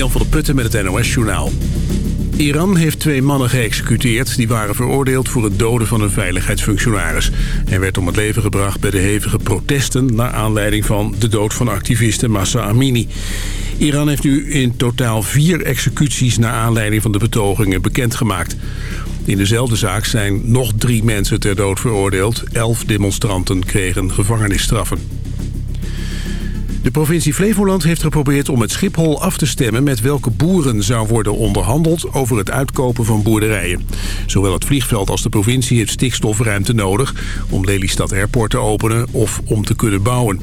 Jan van der Putten met het NOS-journaal. Iran heeft twee mannen geëxecuteerd die waren veroordeeld voor het doden van een veiligheidsfunctionaris. Hij werd om het leven gebracht bij de hevige protesten naar aanleiding van de dood van activiste Massa Amini. Iran heeft nu in totaal vier executies naar aanleiding van de betogingen bekendgemaakt. In dezelfde zaak zijn nog drie mensen ter dood veroordeeld. Elf demonstranten kregen gevangenisstraffen. De provincie Flevoland heeft geprobeerd om het Schiphol af te stemmen... met welke boeren zou worden onderhandeld over het uitkopen van boerderijen. Zowel het vliegveld als de provincie heeft stikstofruimte nodig... om Lelystad Airport te openen of om te kunnen bouwen.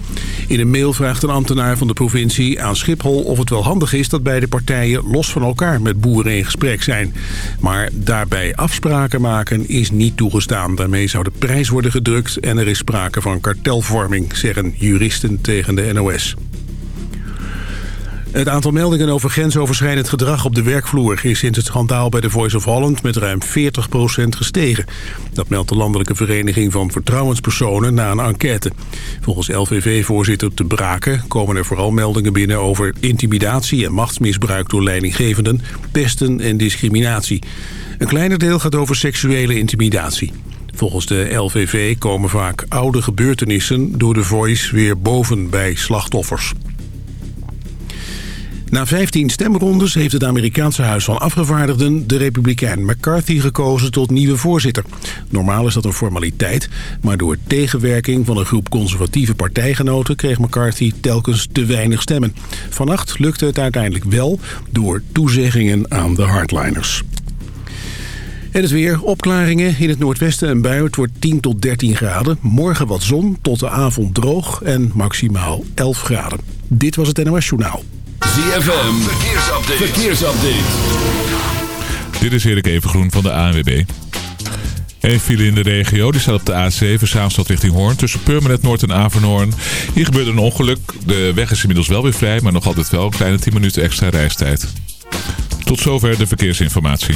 In een mail vraagt een ambtenaar van de provincie aan Schiphol... of het wel handig is dat beide partijen los van elkaar met boeren in gesprek zijn. Maar daarbij afspraken maken is niet toegestaan. Daarmee zou de prijs worden gedrukt en er is sprake van kartelvorming... zeggen juristen tegen de NOS. Het aantal meldingen over grensoverschrijdend gedrag op de werkvloer... is sinds het schandaal bij de Voice of Holland met ruim 40% gestegen. Dat meldt de Landelijke Vereniging van Vertrouwenspersonen na een enquête. Volgens LVV-voorzitter Te Braken komen er vooral meldingen binnen... over intimidatie en machtsmisbruik door leidinggevenden, pesten en discriminatie. Een kleiner deel gaat over seksuele intimidatie. Volgens de LVV komen vaak oude gebeurtenissen door de Voice weer boven bij slachtoffers. Na 15 stemrondes heeft het Amerikaanse Huis van Afgevaardigden... de republikein McCarthy gekozen tot nieuwe voorzitter. Normaal is dat een formaliteit, maar door tegenwerking van een groep conservatieve partijgenoten... kreeg McCarthy telkens te weinig stemmen. Vannacht lukte het uiteindelijk wel door toezeggingen aan de hardliners. En het weer, opklaringen in het noordwesten en bui. Het wordt 10 tot 13 graden. Morgen wat zon, tot de avond droog en maximaal 11 graden. Dit was het NOS Journaal. ZFM, verkeersupdate. verkeersupdate. Dit is Erik Evengroen van de ANWB. Een file in de regio, die staat op de A7, Zaanstad richting Hoorn, tussen Purmerend Noord en Avernoorn. Hier gebeurde een ongeluk. De weg is inmiddels wel weer vrij, maar nog altijd wel een kleine 10 minuten extra reistijd. Tot zover de verkeersinformatie.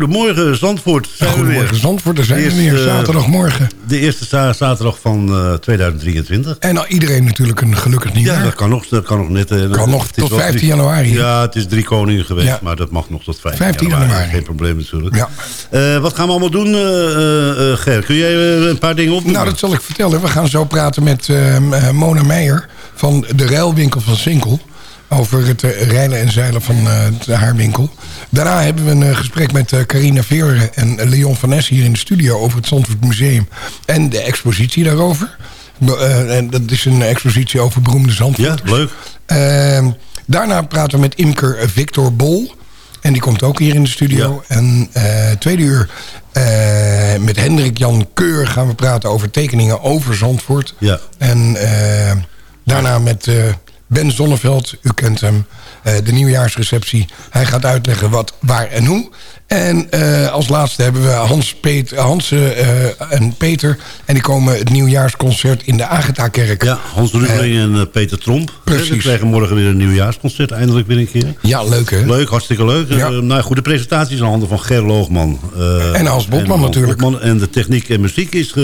Goedemorgen. Zandvoort. Zijn we Goedemorgen weer. Zandvoort, daar zijn we Eerst, weer. eh, Zaterdagmorgen. De eerste za- zaterdag van eh, 2023. En nou, iedereen natuurlijk een gelukkig Ja, nieuwjaar. dat kan nog, dat kan nog net. eh, Kan nog tot wel 15 drie- januari. Ja, het is drie koningen geweest, Ja. maar dat mag nog tot 15, 15 januari. januari. Geen probleem natuurlijk. Ja. Eh, wat gaan we allemaal doen, eh, eh, eh, Ger? Kun jij eh, een paar dingen opnoemen? Nou, dat zal ik vertellen. We gaan zo praten met eh, eh, Mona Meijer van de ruilwinkel van Sinkel. Over het eh, rijden en zeilen van eh, de haar winkel. Daarna hebben we een eh, gesprek met Carina Veure en Leon van Ness hier in de studio... over het Zandvoort Museum en de expositie daarover. En dat is een expositie over beroemde Ja, Zandvoort. leuk. Ehm, daarna praten we met imker Victor Bol. En die komt ook hier in de studio. En eh, tweede uur met Hendrik Jan Keur gaan we praten over tekeningen over Zandvoort. Ja. En daarna met Ben Zonneveld, u kent hem, eh, de nieuwjaarsreceptie. Hij gaat uitleggen wat, waar en hoe. En eh, als laatste hebben we Hans, Peet, Hans eh, en Peter. En die komen het nieuwjaarsconcert in de Agatha-kerk. Ja, Hans Rubbeling en Peter Tromp. precies. We krijgen morgen weer een nieuwjaarsconcert, eindelijk weer een keer. Ja, leuk hè? Leuk, hartstikke leuk. Ja. Nou goed, de presentatie is aan handen van Ger Loogman. En Hans Botman natuurlijk. Botman. En de techniek en muziek is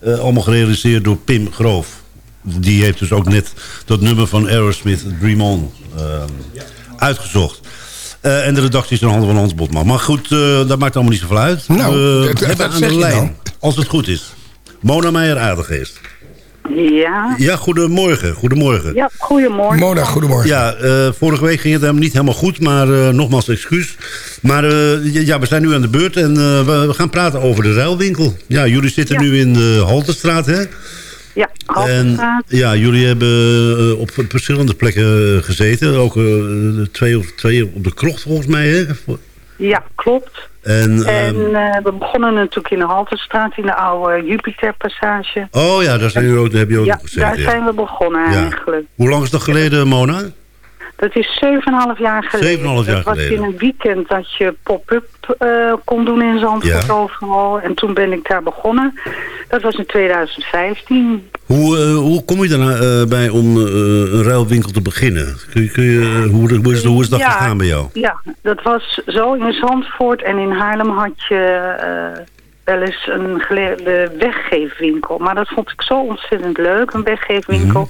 allemaal gerealiseerd door Pim Groof. Die heeft dus ook net dat nummer van Aerosmith, Dream On, eh, uitgezocht. Eh, en de redactie is in handen van Hans Botman. Maar goed, eh, dat maakt allemaal niet zoveel uit. Nou, dat- hebben dat aan zeg de lijn, nou. als het goed is, Mona Meijer Aardegeest. Ja, Ja, goedemorgen. Goedemorgen. ja goedemorgen. Mona, goedemorgen. Ja, eh, vorige week ging het helemaal niet helemaal goed, maar eh, nogmaals excuus. Maar eh, ja, we zijn nu aan de beurt en eh, we, we gaan praten over de ruilwinkel. Ja, jullie zitten Ja. nu in de Haltestraat, hè? Ja, En ja, jullie hebben eh, op verschillende plekken eh, gezeten. Ook eh, twee, of, twee op de krocht volgens mij, hè? Ja, klopt. En, En ehm, eh, we begonnen natuurlijk in de Haltestraat, in de oude Jupiterpassage. oh ja, daar, zijn jullie ook, daar heb je ook Ja, gezeten. daar ja. zijn we begonnen Ja. eigenlijk. Hoe lang is dat geleden, Mona? Dat is 7,5 jaar geleden. 7,5 jaar dat was geleden. in een weekend dat je pop-up eh, kon doen in Zandvoort Ja. overal. En toen ben ik daar begonnen. Dat was in 2015. Hoe, eh, hoe kom je daar bij om eh, een ruilwinkel te beginnen? Kun je, kun je, hoe, hoe, is, hoe is dat Ja. gegaan bij jou? Ja, dat was zo. In Zandvoort en in Haarlem had je wel eens een geleerde weggeefwinkel. Maar dat vond ik zo ontzettend leuk, een weggeefwinkel.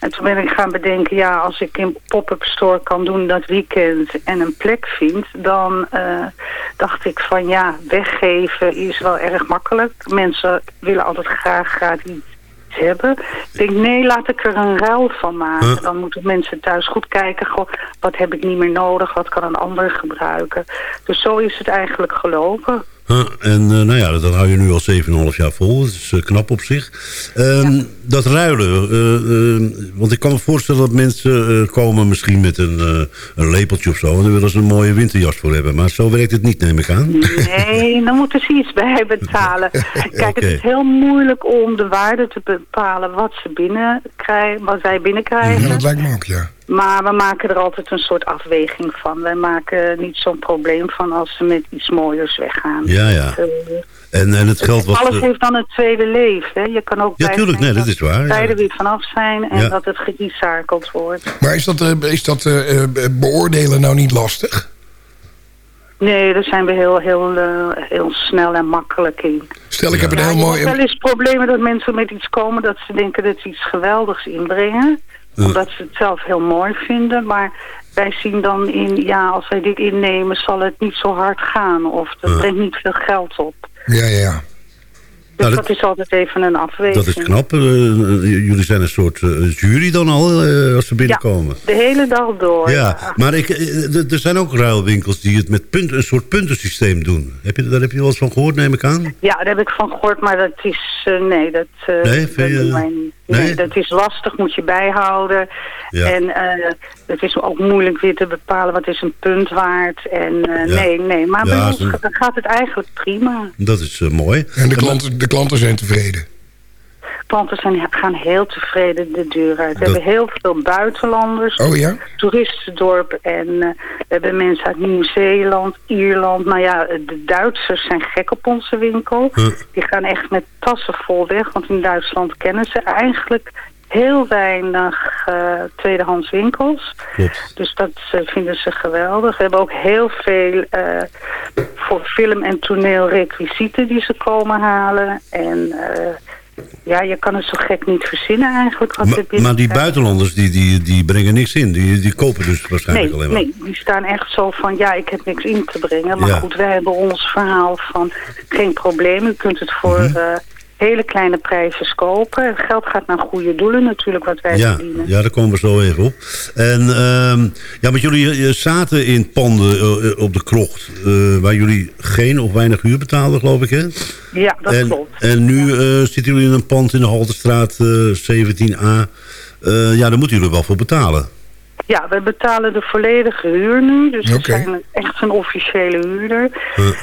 En toen ben ik gaan bedenken, ja, als ik een pop-up store kan doen dat weekend en een plek vind, dan eh, dacht ik van ja, weggeven is wel erg makkelijk. Mensen willen altijd graag gratis iets hebben. Ik denk, nee, laat ik er een ruil van maken. Huh? Dan moeten mensen thuis goed kijken. Goh, wat heb ik niet meer nodig? Wat kan een ander gebruiken? Dus zo is het eigenlijk gelopen. Huh, en eh, nou ja, dat hou je nu al 7,5 jaar vol. Dat is eh, knap op zich. Ehm, Dat ruilen. eh, eh, want ik kan me voorstellen dat mensen eh, komen misschien met een, eh, een lepeltje of zo. En daar willen ze een mooie winterjas voor hebben. Maar zo werkt het niet, neem ik aan. Nee, dan moeten ze iets bij betalen. Kijk, het is heel moeilijk om de waarde te bepalen wat ze binnenkrijgen, wat zij binnenkrijgen. Ja, dat lijkt me ook, ja. Maar we maken er altijd een soort afweging van. Wij maken niet zo'n probleem van als ze met iets mooiers weggaan. Ja, ja. Eh, En, en het geld wat... Alles heeft dan een tweede leven. Hè? Je kan ook Ja, tuurlijk, nee, dat is waar, ja. tijden weer vanaf zijn en Ja. dat het gerecycled wordt. Maar is dat, eh, is dat eh, beoordelen nou niet lastig? Nee, daar zijn we heel, heel, eh, heel snel en makkelijk in. Stel, ik heb een heel mooi... hebt wel eens problemen dat mensen met iets komen dat ze denken dat ze iets geweldigs inbrengen. Omdat ze het zelf heel mooi vinden. Maar wij zien dan in, ja, als wij dit innemen zal het niet zo hard gaan. Of dat brengt niet veel geld op. Ja, ja, ja. Dus Nou, dat, dat- is altijd even een afweging. Dat is knap. Eh, jullie zijn een soort eh, jury dan al, eh, als ze binnenkomen. Ja, de hele dag door. Ja, maar ik, er zijn ook ruilwinkels die het met punt, een soort puntensysteem doen. Heb je, daar heb je wel eens van gehoord, neem ik aan? Ja, daar heb ik van gehoord, maar dat is... nee, dat, Nee, dat vind je- doen wij niet. Nee? nee? dat is lastig, moet je bijhouden. Ja. En eh, het is ook moeilijk weer te bepalen wat is een punt waard. En eh, Ja. nee, nee. Maar Ja, bij ons zo- ga- gaat het eigenlijk prima. Dat is eh, mooi. En de klanten, de klanten zijn tevreden. Klanten zijn, gaan heel tevreden de deur uit. We Dat- hebben heel veel buitenlanders. Oh ja? toeristendorp en eh, we hebben mensen uit Nieuw-Zeeland, Ierland. Nou ja, de Duitsers zijn gek op onze winkel. Huh. Die gaan echt met tassen vol weg, want in Duitsland kennen ze eigenlijk heel weinig eh, tweedehands winkels. Dus dat eh, vinden ze geweldig. We hebben ook heel veel voor film- en toneelrequisieten die ze komen halen. En ja, je kan het zo gek niet verzinnen eigenlijk. Wat Ma- we binnen maar die buitenlanders, die, die, die brengen niks in. Die, die kopen dus waarschijnlijk Nee, alleen maar. nee, die staan echt zo van, ja, ik heb niks in te brengen. Maar Ja. goed, wij hebben ons verhaal van, geen probleem. U kunt het voor Mhm. eh, hele kleine prijzen kopen. Het geld gaat naar goede doelen natuurlijk, wat wij Ja, verdienen. ja, daar komen we zo even op. En ehm, ja, maar jullie eh, zaten in panden eh, op de krocht... eh, waar jullie geen of weinig huur betaalden, geloof ik, hè? Ja, dat en, klopt. En nu eh, zitten jullie in een pand in de Halterstraat eh, 17a. Eh, ja, daar moeten jullie wel voor betalen. Ja, we betalen de volledige huur nu. Dus we zijn echt een officiële huurder.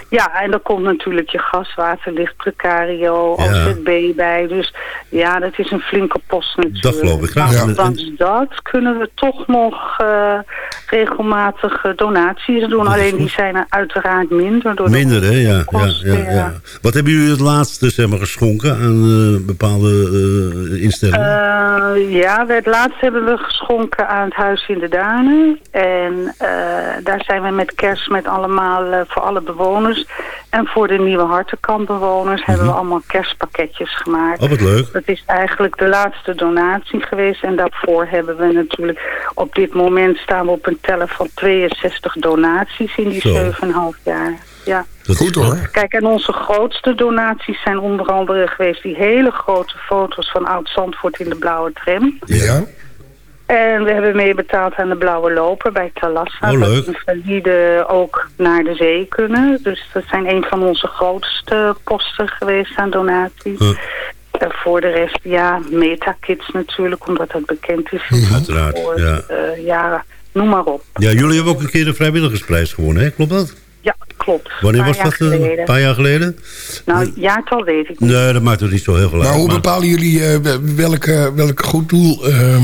Ja, en dan komt natuurlijk je gas, water, licht, precario, Ja. OZB bij. Dus ja, dat is een flinke post natuurlijk. Dat geloof ik Ja. Ondanks dat kunnen we toch nog eh, regelmatig eh, donaties doen. Alleen die zijn er uiteraard minder. Door de Minder, hè? Ja, ja, ja, ja. Wat hebben jullie het laatste zeg maar, geschonken aan eh, bepaalde instellingen? Ja, het laatst hebben we geschonken aan het Huis in de Duinen. En eh, daar zijn we met kerst met allemaal eh, voor alle bewoners. En voor de nieuwe Hartenkampbewoners hebben we allemaal kerstpakketjes gemaakt. oh, wat leuk. Dat is eigenlijk de laatste donatie geweest. En daarvoor hebben we natuurlijk... Op dit moment staan we op een teller van 62 donaties in die Zo. 7,5 jaar. Ja. Dat Goed hoor. Kijk, en onze grootste donaties zijn onder andere geweest... die hele grote foto's van Oud-Zandvoort in de blauwe tram. Ja. En we hebben meebetaald aan de blauwe loper bij Talassa. Oh, leuk. Dat invaliden ook naar de zee kunnen. Dus dat zijn een van onze grootste posten geweest aan donaties. Huh. En voor de rest, ja, Metakits natuurlijk, omdat dat bekend is. in Uiteraard, Zandvoort. ja. Eh, ja, noem maar op. Ja, jullie hebben ook een keer de vrijwilligersprijs gewonnen, hè? Klopt dat? Ja, klopt. Wanneer was dat? eh, geleden. een paar jaar geleden? Nou, jaartal weet ik niet. Nee, dat maakt er niet zo heel veel uit. Maar hoe maar- bepalen jullie eh, welke, welk goed doel ehm,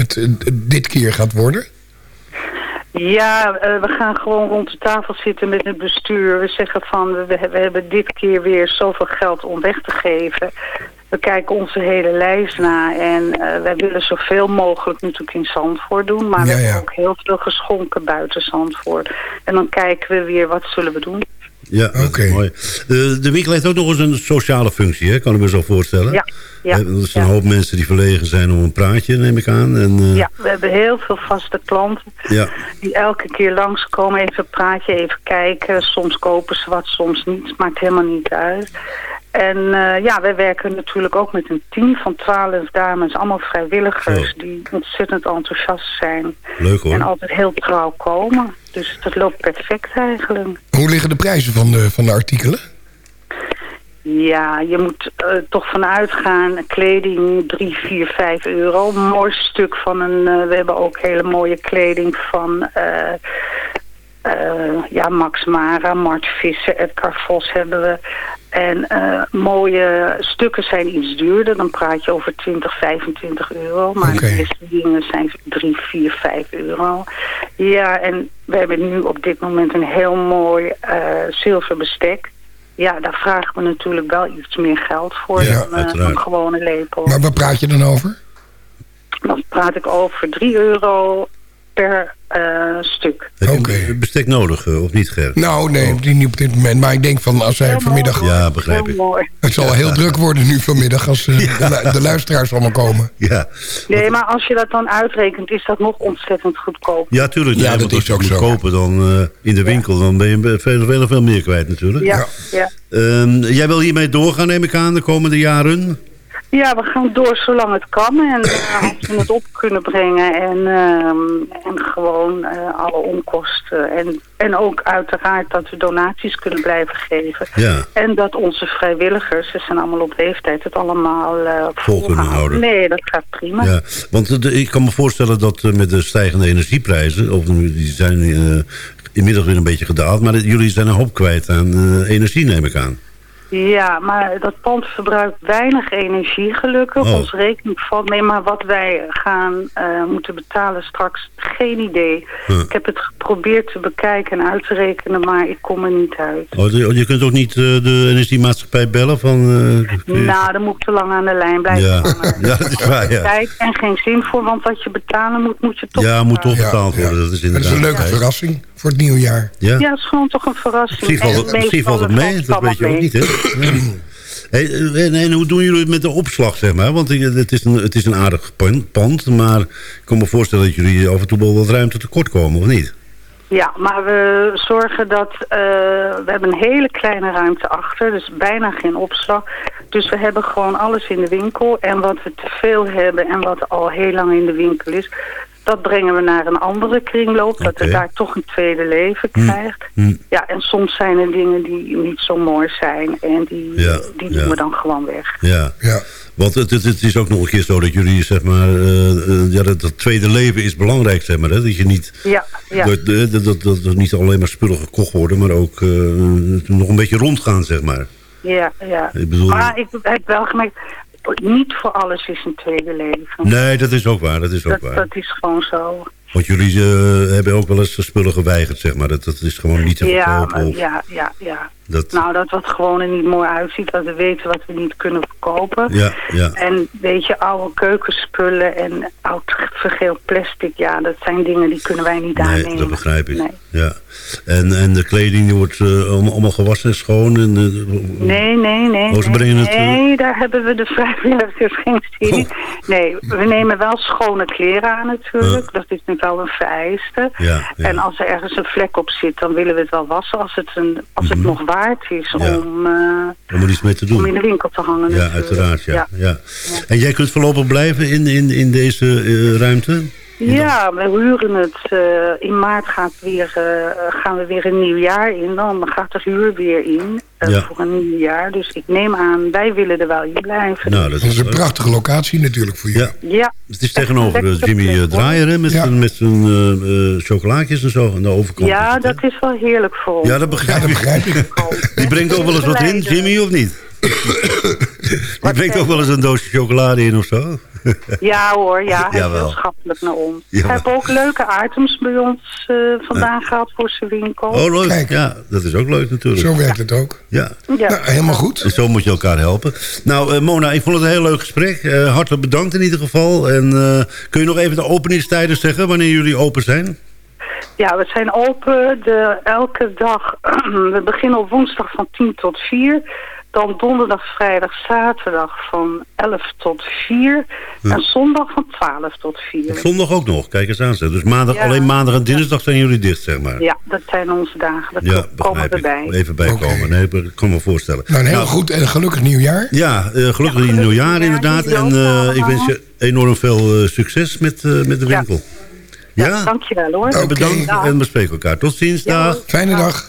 het eh, dit keer gaat worden? Ja, eh, we gaan gewoon rond de tafel zitten met het bestuur. We zeggen van, we, we hebben dit keer weer zoveel geld om weg te geven. We kijken onze hele lijst na en eh, wij willen zoveel mogelijk natuurlijk in Zandvoort doen. Maar we hebben ja. ook heel veel geschonken buiten Zandvoort. En dan kijken we weer, wat zullen we doen? Ja, Oké. mooi. De, de winkel heeft ook nog eens een sociale functie, hè? kan ik me zo voorstellen. Ja, ja, Eh, Er zijn ja. een hoop mensen die verlegen zijn om een praatje, neem ik aan. En, eh, Ja, we hebben heel veel vaste klanten ja. die elke keer langskomen, even een praatje, even kijken. Soms kopen ze wat, soms niet. Het maakt helemaal niet uit. En eh, ja, wij werken natuurlijk ook met een team van twaalf dames, allemaal vrijwilligers... Zo. die ontzettend enthousiast zijn Leuk hoor. en altijd heel trouw komen. Dus dat loopt perfect eigenlijk. Hoe liggen de prijzen van de, van de artikelen? Ja, je moet eh, toch vanuit gaan. Kleding 3, 4, 5 euro. Een mooi stuk van een... eh, we hebben ook hele mooie kleding van... eh, ja, Max Mara, Mart Visser, Edgar Vos hebben we. En eh, mooie stukken zijn iets duurder. Dan praat je over 20, 25 euro. Maar Oké. de meeste dingen zijn 3, 4, 5 euro. Ja, en we hebben nu op dit moment een heel mooi eh zilver bestek. Ja, daar vragen we natuurlijk wel iets meer geld voor Ja, dan eh, een gewone lepel. Maar waar praat je dan over? Dan praat ik over 3 euro per eh, stuk. Heb je bestek nodig, eh, of niet, Ger? Nou, nee, niet op dit moment. Maar ik denk van als zij vanmiddag... mooi. Ja, begrijp ik. mooi. Het zal wel heel druk worden nu vanmiddag als eh, de, de luisteraars allemaal komen. Ja, Nee, maar als je dat dan uitrekent, is dat nog ontzettend goedkoop. ja tuurlijk. Ja, nee, dat is je ook zo. kopen dan, eh, in de winkel, dan ben je veel, veel, veel meer kwijt natuurlijk. Ja, Ja. ja. Ehm, jij wil hiermee doorgaan, neem ik aan, de komende jaren? Ja, we gaan door zolang het kan. En eh, als we het op kunnen brengen en, ehm, en gewoon eh, alle onkosten. En, en ook uiteraard dat we donaties kunnen blijven geven. Ja. En dat onze vrijwilligers, ze zijn allemaal op leeftijd, het allemaal eh Vol kunnen volhouden. houden. Nee, dat gaat prima. Ja, want de- ik kan me voorstellen dat met de stijgende energieprijzen... of nu, die zijn inmiddels weer een beetje gedaald... maar dat- jullie zijn een hoop kwijt aan energie, neem ik aan. Ja, maar dat pand verbruikt weinig energie gelukkig. Oh. Ons rekening valt mee, maar wat wij gaan eh, moeten betalen straks, geen idee. Huh. Ik heb het geprobeerd te bekijken en uit te rekenen, maar ik kom er niet uit. Oh, je kunt ook niet eh, de energiemaatschappij bellen van... eh, je- Nou, dan moet ik te lang aan de lijn blijven ja. ja, dat is waar, ja. Tijd en geen zin voor, want wat je betalen moet, moet je toch Ja, moet toch betalen. betaald worden. Dat is Dat is inderdaad... een leuke ja. verrassing voor het nieuwe jaar. Ja? Ja, het is gewoon toch een verrassing. Misschien valt het, misschien meestal valt het mee, dat weet je ook niet, hè? Hey, en, en hoe doen jullie het met de opslag, zeg maar? Want eh, het is een, het is een aardig pan- pand, maar ik kan me voorstellen dat jullie af en toe wel wat ruimte tekort komen, of niet? Ja, maar we zorgen dat... eh, we hebben een hele kleine ruimte achter, dus bijna geen opslag. Dus we hebben gewoon alles in de winkel. En wat we te veel hebben en wat al heel lang in de winkel is... dat brengen we naar een andere kringloop. Dat het daar toch een tweede leven krijgt. Hm. Ja, en soms zijn er dingen die niet zo mooi zijn. En die, Ja, die ja. doen we dan gewoon weg. Ja, Ja. want het, het, het is ook nog een keer zo dat jullie, zeg maar... eh, eh, ja, dat, dat tweede leven is belangrijk, zeg maar. Hè? Dat je niet... Ja, ja. Dat, dat, dat, dat, dat niet alleen maar spullen gekocht worden, maar ook eh, nog een beetje rondgaan, zeg maar. Ja, ja. Ik bedoel- Maar ik heb wel gemerkt, niet voor alles is een tweede leven. Nee, dat is ook waar, dat is ook dat, waar. dat is gewoon zo. Want jullie eh, hebben ook wel eens spullen geweigerd, zeg maar. Dat, dat is gewoon niet te Ja, verkopen. maar, of- ja, ja, ja. Dat, Nou, dat wat gewoon er niet mooi uitziet, dat we weten wat we niet kunnen verkopen. ja, ja. En weet je, oude keukenspullen en oud vergeeld plastic, ja, dat zijn dingen die kunnen wij niet Nee, aannemen. dat begrijp ik. Nee. Ja. En, en de kleding die wordt eh, allemaal, gewassen en schoon. En, eh, Nee, nee, nee. Oh, nee, het, eh, nee, daar hebben we de vrijwilligers geen zin in. Oh. Nee, we nemen wel schone kleren aan natuurlijk. Dat is nu wel een vereiste. Ja, ja. En als er ergens een vlek op zit, dan willen we het wel wassen. Als het, een, als het nog waard is. Ja. om, eh, om er iets mee te doen. om in de winkel te hangen. Ja, natuurlijk. uiteraard. Ja. Ja. Ja. En jij kunt voorlopig blijven in, in, in deze eh, ruimte? Ja, we huren het. eh, in maart gaat weer, eh, gaan we weer een nieuw jaar in. Dan gaat de huur weer in eh, Ja. voor een nieuw jaar. Dus ik neem aan, wij willen er wel in blijven. Nou, dat Dat is is een prachtige locatie natuurlijk voor Ja, jullie. Ja, het is tegenover Jimmy. Draaier, hè, met Ja. zijn, met zijn chocolaatjes en zo aan de overkant. ja het, dat is wel heerlijk voor ons. ja, dat Ja, begrijp dat ik. begrijp ik. Die brengt ook wel eens wat in, Jimmy, of niet? Die brengt ook wel eens een doosje chocolade in of zo? Ja hoor, ja, hij is Jawel. heel schappelijk naar ons. Jawel. Hij heeft ook leuke items bij ons eh, vandaan gehaald voor zijn winkel. Oh, leuk. Kijk. Ja, dat is ook leuk natuurlijk. Zo werkt het ook. Ja. ja. Nou, helemaal goed. En zo moet je elkaar helpen. Nou, eh, Mona, ik vond het een heel leuk gesprek. Eh, hartelijk bedankt in ieder geval. En eh, kun je nog even de openingstijden zeggen, wanneer jullie open zijn? Ja, we zijn open de, elke dag. we beginnen op woensdag van 10 tot 4. Dan donderdag, vrijdag, zaterdag van 11 tot 4. En zondag van 12 tot 4. Op zondag ook nog, kijk eens aan. Dus maandag, Ja. alleen maandag en dinsdag zijn jullie dicht, zeg maar. Ja, dat zijn onze dagen. Daar Ja, komen we begrijp ik. bij. Even bijkomen. Oké. Nee, ik kan me voorstellen. Nou, een heel Nou, goed en gelukkig nieuwjaar. Ja, eh, gelukkig nieuwjaar inderdaad. En eh, ik wens je enorm veel eh, succes met, eh, met de winkel. Ja, Ja? dankjewel hoor. Bedankt en we spreken elkaar. Tot ziens, Ja, dag. Fijne dag.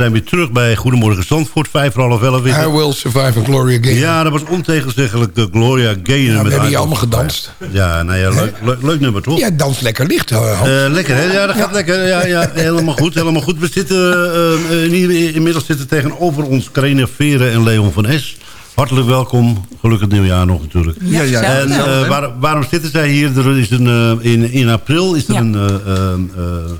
Zijn weer terug bij Goedemorgen Zandvoort. Vijf voor half elf I will survive and Gloria Gaynor. Ja, dat was ontegenzeggelijk de Gloria Gaynor. Ja, we met hebben hier Eye allemaal gedanst. Ja, nou ja, leuk, leuk, leuk nummer toch? Ja, dans lekker licht. eh. Eh, lekker, hè? Ja, dat gaat lekker. Ja, ja, helemaal goed, helemaal goed. We zitten, eh, eh, hier- inmiddels zitten tegenover ons Karine Veren en Leon van Es. Hartelijk welkom. Gelukkig nieuwjaar nog natuurlijk. Ja, ja. En eh, waar- waarom zitten zij hier? Er is een, eh, in, in april is er Ja. een, eh, eh, eh,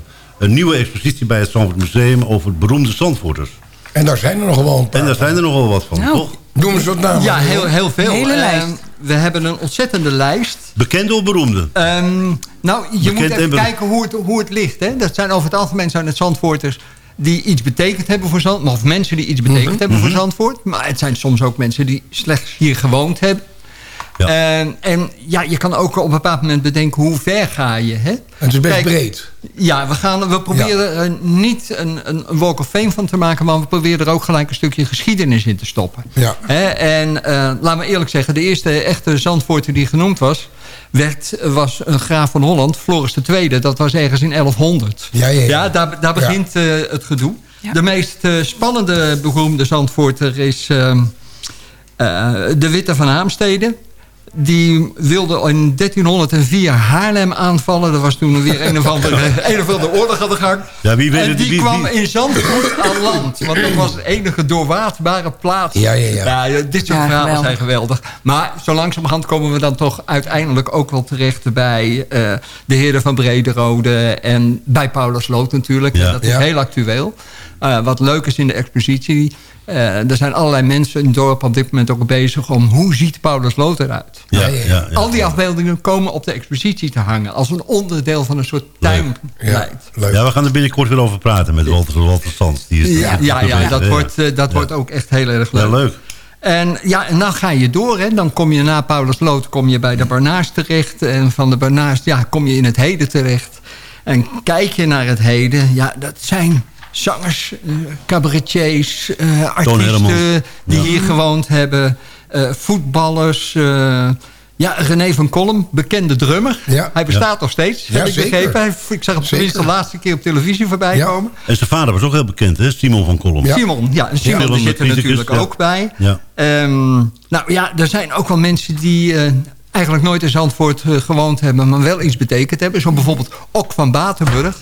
een nieuwe expositie bij het Zandvoort Museum over beroemde Zandvoorters. En daar zijn er nog wel een paar. En daar zijn er nogal wat van, Nou. toch? Noem eens wat namen. Ja, heel, heel veel. Hele Eh, lijst. we hebben een ontzettende lijst. Bekende of beroemde? Ehm, nou, je Bekend moet en even kijken hoe het, hoe het ligt. Hè? Dat zijn over het algemeen zijn het Zandvoorters die iets betekend hebben voor Zandvoort. Of mensen die iets betekend Mhm. hebben voor Zandvoort. Maar het zijn soms ook mensen die slechts hier gewoond hebben. Ja. En, en ja, je kan ook op een bepaald moment bedenken hoe ver ga je. Hè? Het is best Kijk, breed. Ja, we, gaan, we proberen er niet een, een, walk of fame van te maken... maar we proberen er ook gelijk een stukje geschiedenis in te stoppen. Ja. Hè, en eh laat me eerlijk zeggen, de eerste echte Zandvoorter die genoemd was... Werd, was een graaf van Holland, Floris II. Dat was ergens in 1100. Ja, ja, ja. daar, daar begint eh, het gedoe. Ja. De meest eh, spannende beroemde Zandvoorter is ehm, eh, de Witte van Haamstede. Die wilde in 1304 Haarlem aanvallen. Dat was toen weer een of andere, een of andere oorlog aan de gang. Ja, wie weet en het, die wie- kwam wie- in Zandvoort aan land. Want dat was de enige doorwaadbare plaats. Ja, ja, ja. dit soort Ja, verhalen geweldig. zijn geweldig. Maar zo langzamerhand komen we dan toch uiteindelijk ook wel terecht... bij eh, de heren van Brederode en bij Paulus Lood natuurlijk. Ja. Dat is Ja. heel actueel. Eh, wat leuk is in de expositie... eh, er zijn allerlei mensen in het dorp op dit moment ook bezig... om hoe ziet Paulus Lood eruit? Ja, Ja, ja, ja. ja. Al die afbeeldingen komen op de expositie te hangen... als een onderdeel van een soort Ja, tuinbeleid. leuk. Ja, we gaan er binnenkort weer over praten met Walter, Walter Sands. Die is Ja, ja, ja, dat, wordt, eh, dat Ja. wordt ook echt heel erg leuk. Ja, leuk. En, ja, en dan ga je door. Hè. Dan kom je na Paulus Lood kom je bij de Barnaars terecht. En van de Barnaars ja, kom je in het heden terecht. En kijk je naar het heden. Ja, dat zijn zangers, eh, cabaretiers, eh, artiesten die Ja. hier gewoond hebben. eh, voetballers. eh, ja, René van Kolm, bekende drummer. Ja. Hij bestaat nog steeds, Ja, heb ik zeker. begrepen. Hij- Ik zag hem tenminste de laatste keer op televisie voorbij Ja. komen. En zijn vader was ook heel bekend, hè? Simon van Kolm. Ja. Simon, ja, en Simon Ja. die zit er natuurlijk ja. ook bij. Ja. Ehm, nou ja, er zijn ook wel mensen die eh, eigenlijk nooit in Zandvoort gewoond hebben... maar wel iets betekend hebben. Zo bijvoorbeeld Ok van Batenburg.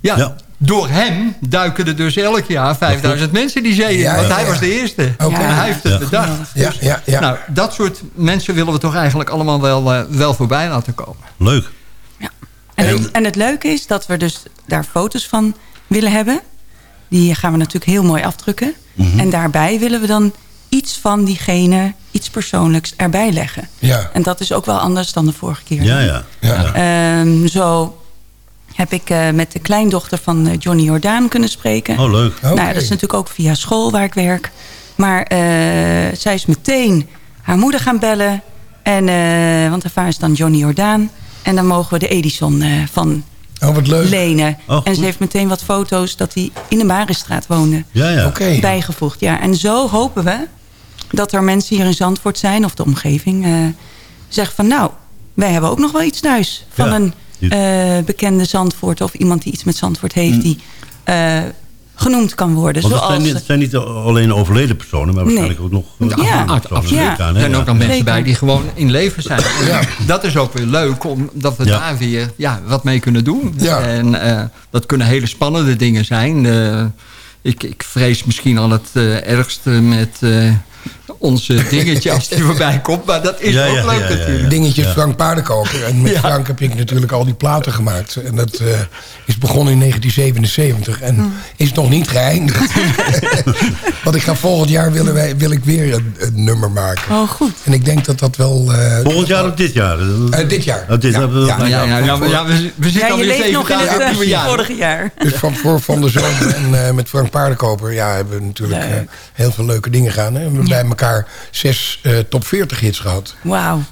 Ja, Ja. Door hem duiken er dus elk jaar 5000 mensen die zee in. Ja, want ja, hij ja. was de eerste. En hij heeft het Ja. bedacht. Ja, Dus, ja, ja. Nou, dat soort mensen willen we toch eigenlijk allemaal wel, eh, wel voorbij laten komen. Leuk. En het, en het leuke is dat we dus daar foto's van willen hebben. Die gaan we natuurlijk heel mooi afdrukken. Mhm. En daarbij willen we dan iets van diegene, iets persoonlijks erbij leggen. Ja. En dat is ook wel anders dan de vorige keer. Ja, ja. Ja. Ehm, zo heb ik eh, met de kleindochter van eh, Johnny Jordaan kunnen spreken. Oh, leuk. Nou, ja, dat is natuurlijk ook via school waar ik werk. Maar eh, zij is meteen haar moeder gaan bellen. En, eh, want haar vader is dan Johnny Jordaan. En dan mogen we de Edison eh, van Oh, wat leuk. lenen. Oh, en ze heeft meteen wat foto's dat hij in de Marisstraat woonde Ja, ja. Oké. bijgevoegd. Ja. En zo hopen we dat er mensen hier in Zandvoort zijn... of de omgeving, eh, zeggen van... nou, wij hebben ook nog wel iets thuis. Van Ja. een Eh, bekende Zandvoort... of iemand die iets met Zandvoort heeft... die eh, genoemd kan worden. Want het zijn, Zoals, niet, het zijn niet alleen overleden personen, maar waarschijnlijk ook nog eh, Ja, personen. aan, Er zijn Ja. ook nog mensen Zeker. bij die gewoon in leven zijn. Dat is ook weer leuk, omdat we Ja. daar weer ja, wat mee kunnen doen. Ja. En eh, dat kunnen hele spannende dingen zijn. Eh, ik, ik vrees misschien al het ergste met onze dingetje als die voorbij komt. Maar dat is Ja, ook ja, leuk natuurlijk. ja. Dingetje Frank Paardenkoper. En met Ja. Frank heb ik natuurlijk al die platen gemaakt. En dat eh, is begonnen in 1977. En is nog niet geëindigd. Want ik ga volgend jaar willen wij, wil ik weer een, een nummer maken. oh, goed. En ik denk dat dat wel... eh, Volgend jaar of dit jaar? Eh, dit jaar. Oh, dit Ja, jaar. ja. Ja, ja, ja, we, we zitten Ja, je leeft nog in het jaar. vorige jaar. Dus van, voor Van de Zomer en eh, met Frank Paardenkoper... ja, hebben we natuurlijk eh, heel veel leuke dingen gedaan. Hè? We hebben bij elkaar zes eh, top 40 hits gehad. Wauw.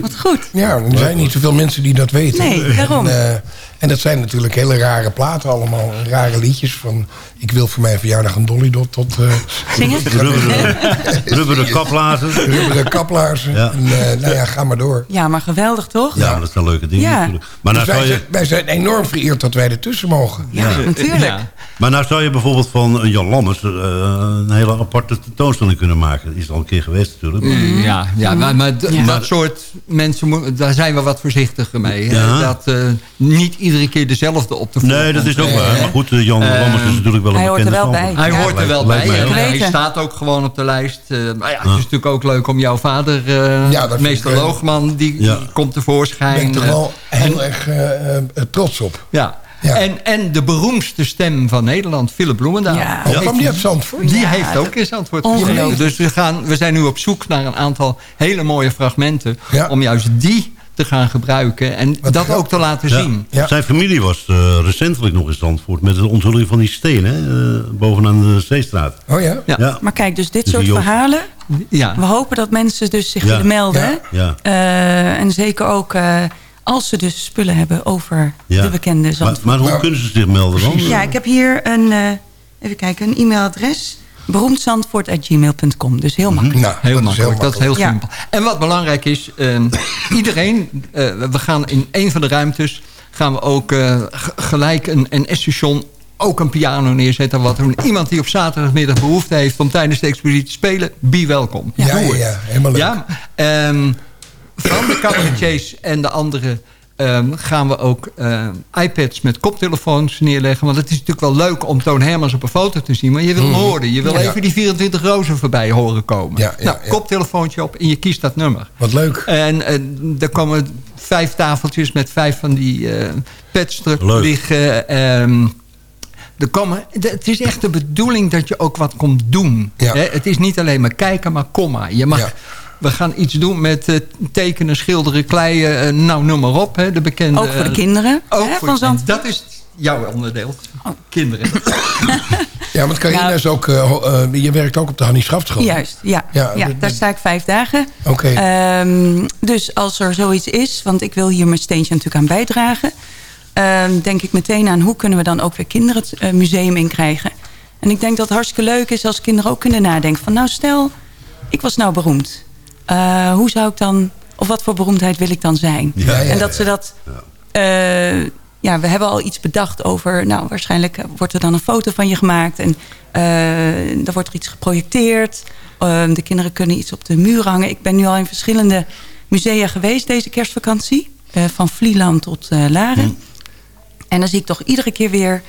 Wat goed. Ja, er zijn niet zoveel mensen die dat weten. Nee, daarom. En, eh, en dat zijn natuurlijk hele rare platen allemaal. Rare liedjes van... Ik wil voor mijn verjaardag een Dolly Dot tot... eh Zingen? Rubberen, rubberen kaplazen. rubberen kaplaarzen. Ja. En, eh, nou ja, ga maar door. Ja, maar geweldig toch? Ja, dat zijn leuke dingen Ja. natuurlijk. Maar nou, Dus wij, zou je, zijn, wij zijn enorm vereerd dat wij ertussen mogen. Ja, natuurlijk. Ja. maar nou zou je bijvoorbeeld van Jan Lammers... eh, een hele aparte tentoonstelling kunnen maken. Die is al een keer geweest natuurlijk. Mm, Ja, ja maar, maar dat soort mensen, daar zijn we wat voorzichtiger mee. Dat eh, niet iedere keer dezelfde op de Nee, voorgrond dat is ook waar. Maar goed, Jan Eh, Lammers is natuurlijk wel een hij hoort er wel bij. Hij hoort er wel bij. hij staat ook gewoon op de lijst. Eh, maar ja, het is natuurlijk ook leuk om jouw vader, eh meester Loogman, die, komt tevoorschijn. ben ik toch eh, wel heel erg trots op. ja. Ja. En, en de beroemdste stem van Nederland, Philip Bloemendaal. Ja. Kwam die uit Zandvoort? Die Ja, heeft ook eens antwoord gegeven. Dus we, gaan, we zijn nu op zoek naar een aantal hele mooie fragmenten... Ja. om juist die te gaan gebruiken en Wat dat ook te laten Ja. zien. Ja. Zijn familie was eh, recentelijk nog in Zandvoort... met de onthulling van die stenen eh, bovenaan de Zeestraat. Oh ja? Ja. Ja. Maar kijk, dus dit Dus soort verhalen... Ja. We hopen dat mensen dus zich Ja. willen melden. Ja. hè? Ja. Eh, en zeker ook eh, als ze dus spullen hebben over Ja. de bekende Maar, Zandvoort. maar hoe Nou, kunnen ze zich melden dan? Ja, ik heb hier een, eh, even kijken, een e-mailadres. beroemdzandvoort.gmail.com. Dus heel makkelijk. Nou, Heel dat makkelijk, dat is heel Ja. simpel. En wat belangrijk is, ehm, iedereen, eh, we gaan in een van de ruimtes... gaan we ook eh, gelijk een, een station ook een piano neerzetten. Wat doen. Iemand die op zaterdagmiddag behoefte heeft om tijdens de expositie te spelen, be welkom. Ja, ja, helemaal leuk. Ja, ehm, van de cabaretiers en de andere ehm, gaan we ook eh, iPads met koptelefoons neerleggen. Want het is natuurlijk wel leuk om Toon Hermans op een foto te zien. Maar je wil hem horen. Je wil Mhm. Ja. even die 24 rozen voorbij horen komen. Ja, ja, nou, koptelefoontje op en je kiest dat nummer. Wat leuk. En er komen vijf tafeltjes met vijf van die eh pads terug liggen. Ehm, er komen, het is echt de bedoeling dat je ook wat komt doen. Ja. Hè, Het is niet alleen maar kijken, maar kom maar. Je mag, Ja. We gaan iets doen met eh, tekenen, schilderen, kleien. eh, nou, noem maar op. Hè, de bekende, Ook voor de kinderen Ook hè, voor- van Zandvoort. Dat is jouw onderdeel. Kinderen. Ja, want Carina Nou- is ook... eh, eh, je werkt ook op de Hannie Schaftschool. Juist, ja. Ja, daar sta ik vijf dagen. Oké. Ehm, dus als er zoiets is, want ik wil hier mijn steentje natuurlijk aan bijdragen... ehm, denk ik meteen aan hoe kunnen we dan ook weer kinderen het eh, museum in krijgen. En ik denk dat het hartstikke leuk is als kinderen ook kunnen nadenken van nou stel, ik was nou beroemd. Eh, hoe zou ik dan, of wat voor beroemdheid wil ik dan zijn? Ja, ja, en dat ze dat, eh, ja, we hebben al iets bedacht over, nou waarschijnlijk eh, wordt er dan een foto van je gemaakt en eh er wordt er iets geprojecteerd. Ehm, de kinderen kunnen iets op de muur hangen. Ik ben nu al in verschillende musea geweest deze kerstvakantie. van Vlieland tot Laren. En dan zie ik toch iedere keer weer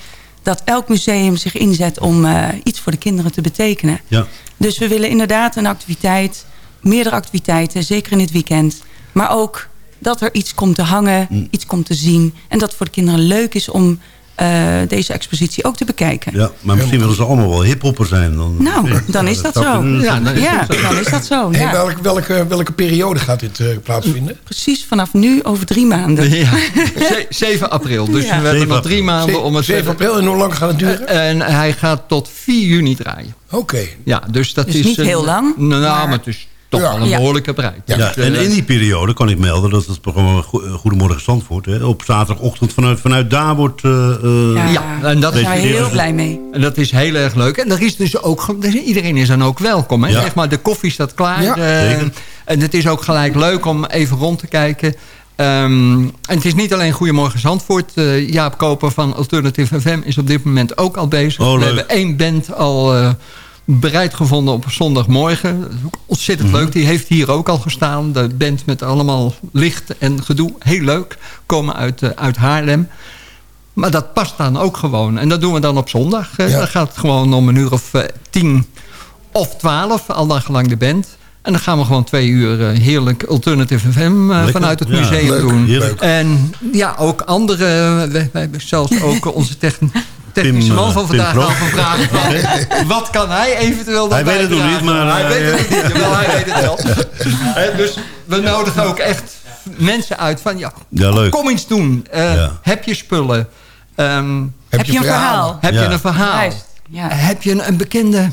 dat elk museum zich inzet om iets voor de kinderen te betekenen. Ja. Dus we willen inderdaad een activiteit, meerdere activiteiten, zeker in het weekend. Maar ook dat er iets komt te hangen, Mm. iets komt te zien. En dat het voor de kinderen leuk is om eh, deze expositie ook te bekijken. ja, maar misschien willen ze allemaal wel hiphopper zijn. Dan, Nou, dan is dat zo. Ja, dan is Ja, het zo. dan is dat zo. Hey, Ja. welke, welke, welke periode gaat dit eh, plaatsvinden? Precies vanaf nu over drie maanden. Ja. Ze- 7 april. Dus Ja. we hebben 7 nog drie maanden om het 7 april en hoe lang gaat het duren? En hij gaat tot 4 juni draaien. Oké. Ja, dus dat Dus is... niet een- heel lang, Nou, maar- maar het is toch wel een behoorlijke bereid. Ja, Ja, en in die periode kan ik melden dat het programma eh, Goedemorgen Zandvoort... Hè, op zaterdagochtend vanuit, vanuit daar wordt... eh, eh, Ja, Ja, en dat daar is, zijn we heel blij mee. en dat is heel erg leuk. En er is dus ook, iedereen is dan ook welkom. Hè? Ja. Zeg maar, de koffie staat klaar. Eh, en het is ook gelijk leuk om even rond te kijken. Ehm, en het is niet alleen Goedemorgen Zandvoort. Eh, Jaap Koper van Alternative FM is op dit moment ook al bezig. Oh, We hebben één band al eh, bereid gevonden op zondagmorgen. Ontzettend Mhm. leuk. Die heeft hier ook al gestaan. De band met allemaal licht en gedoe. Heel leuk. Komen uit, eh, uit Haarlem. Maar dat past dan ook gewoon. En dat doen we dan op zondag. Eh, Ja. Dan gaat het gewoon om een uur of eh, tien of twaalf. Al dan gelang de band. En dan gaan we gewoon twee uur heerlijk Alternative FM vanuit het Ja, museum leuk. doen. Heerlijk. En ja, ook andere... Hebben zelfs ook onze techn- technische Tim, man eh, van Tim vandaag gevraagd. van, Wat kan hij eventueel dan Hij weet het nog niet, maar, Hij eh, weet het nog niet, jawel, hij weet het wel. Hè, dus we nodigen ook echt mensen uit van... Ja, Ja, leuk. kom eens doen. Eh, Ja. Heb je spullen? Ehm, Heb je een verhaal? heb Ja. je een verhaal? Juist, ja. Heb je een, een bekende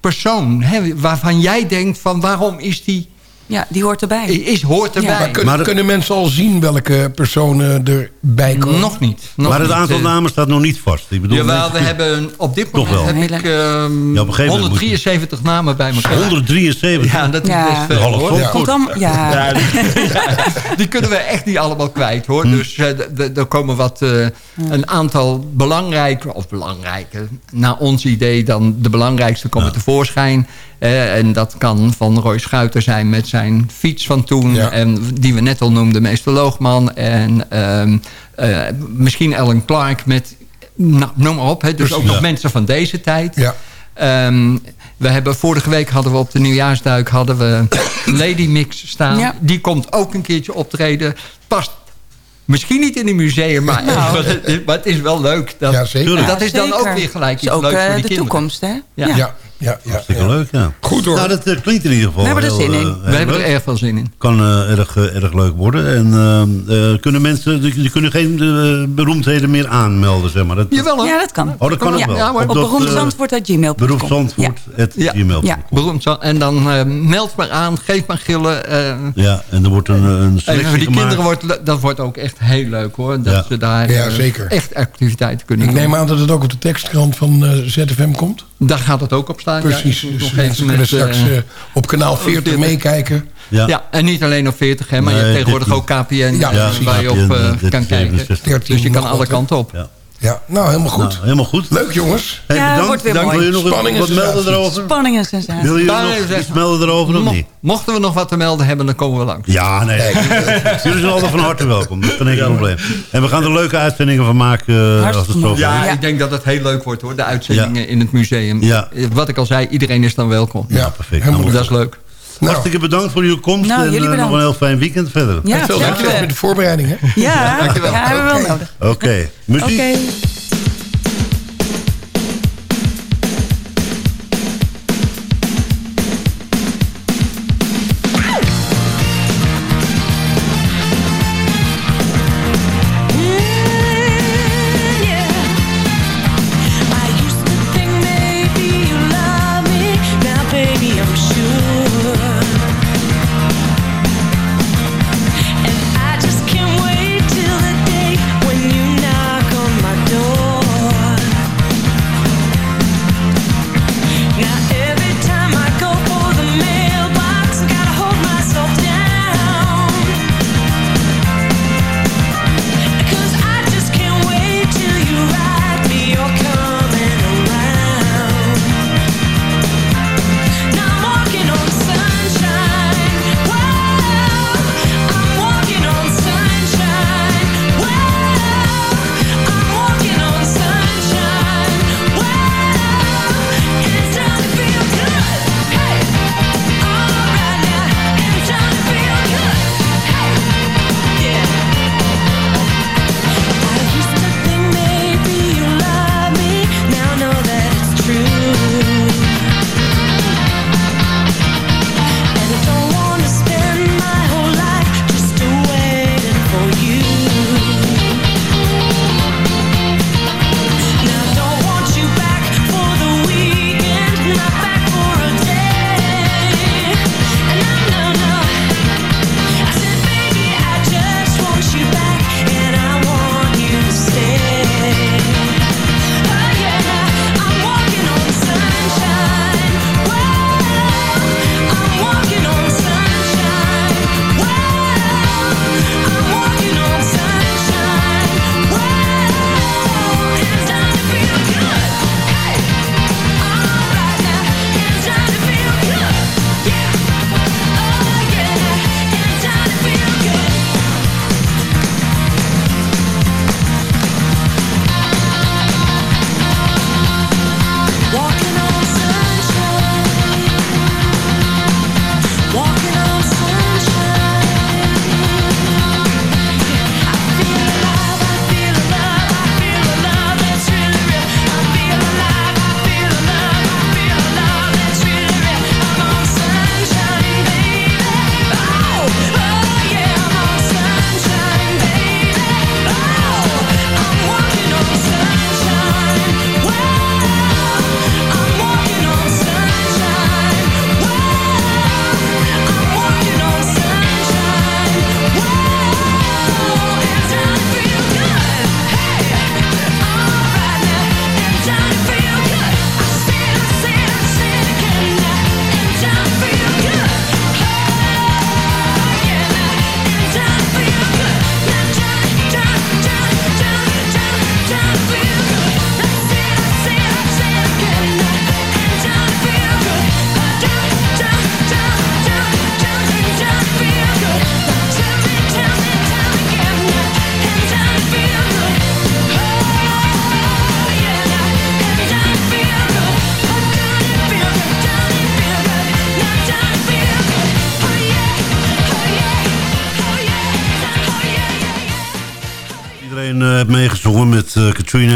persoon hè, waarvan jij denkt van waarom is die Ja, die hoort erbij. is hoort erbij? Ja. Maar kunnen, Maar- kunnen mensen al zien welke personen erbij komen? Nog niet. Nog maar het niet, aantal eh. namen staat nog niet vast. Ik bedoel, Jawel, we hebben op dit Toch moment wel. heb ik ehm, Ja, op een gegeven moment 173 namen bij elkaar. 173. Ja, dat is Ja. best veel Half hoor. Zandvoort. Komt dan, ja. Ja, die, ja, die kunnen we echt niet allemaal kwijt hoor. Hm. Dus eh, er komen wat, eh, een aantal belangrijke, of belangrijke, naar ons idee dan de belangrijkste komen tevoorschijn. Eh, en dat kan van Roy Schuiter zijn met zijn fiets van toen. Ja. En die we net al noemden, meester Loogman. En ehm, eh, misschien Ellen Clark met, nou, noem maar op. Hè, dus ook Ja. nog mensen van deze tijd. Ja. Ehm, we hebben vorige week hadden we op de nieuwjaarsduik hadden we Lady Mix staan. Ja. Die komt ook een keertje optreden. Past misschien niet in een museum, maar, Nou. maar, het, is, maar het is wel leuk. Dat, Ja, zeker. dat is dan ook weer gelijk is iets ook leuks eh, voor die de kinderen. toekomst, hè? Ja. Ja, ja, ja. Hartstikke ja. leuk, ja. Goed hoor. Nou, dat eh, klinkt in ieder geval We hebben er heel, zin in. eh, We heel hebben er erg veel zin in. Kan eh, erg, eh, erg leuk worden. En eh, eh, kunnen mensen, die, die kunnen geen eh, beroemdheden meer aanmelden, zeg maar. Dat, Jawel hoor. Ja, dat kan. Oh, dat kan ook ja. wel. Ja, maar Op Op dat, beroemdzandvoort.gmail.com. Beroepszandvoort, at Ja. Beroemd. En dan eh, meld maar aan, geef maar gillen. eh, Ja, en er wordt een, een en selectie voor die gemaakt. kinderen wordt dat wordt ook echt heel leuk hoor. Dat Ja. ze daar Ja, eh, zeker. echt activiteiten kunnen Ik doen. neem aan dat het ook op de tekstkrant van eh, ZFM komt. Daar gaat het ook op staan. Precies. Ja, dus mensen kunnen straks eh, eh, op kanaal 40 40. meekijken. Ja. Ja, en niet alleen op 40, hè, maar je hebt tegenwoordig 13. ook KPN Ja, eh, waar je op KPN, 13, kan kijken. 67. Dus je kan alle kanten op. Ja. Ja, nou helemaal goed. Nou, helemaal goed. Leuk jongens. Hey, Ja, bedankt. wordt weer Dank. mooi. Wil je nog Spanning wat en melden erover? Spanning en sensatie. Wil je nog iets melden erover of Mo- niet? Mochten we nog wat te melden hebben, dan komen we langs. Ja, nee. Jullie zijn altijd van harte welkom. Dat is geen probleem. En we gaan er leuke uitzendingen van maken eh, als het Hartstikke zo mooi. Ja, Ja. ik denk dat het heel leuk wordt hoor, de uitzendingen Ja. in het museum. Ja. Eh, Wat ik al zei, iedereen is dan welkom. Ja, perfect. helemaal Dat is leuk. Nou, Hartstikke bedankt voor jullie komst. Nou, en jullie eh, nog een heel fijn weekend verder. Ja, veel succes met de voorbereidingen. Ja, Dankjewel. ja, hebben we wel Oké. nodig. Oké. Muziek. Oké.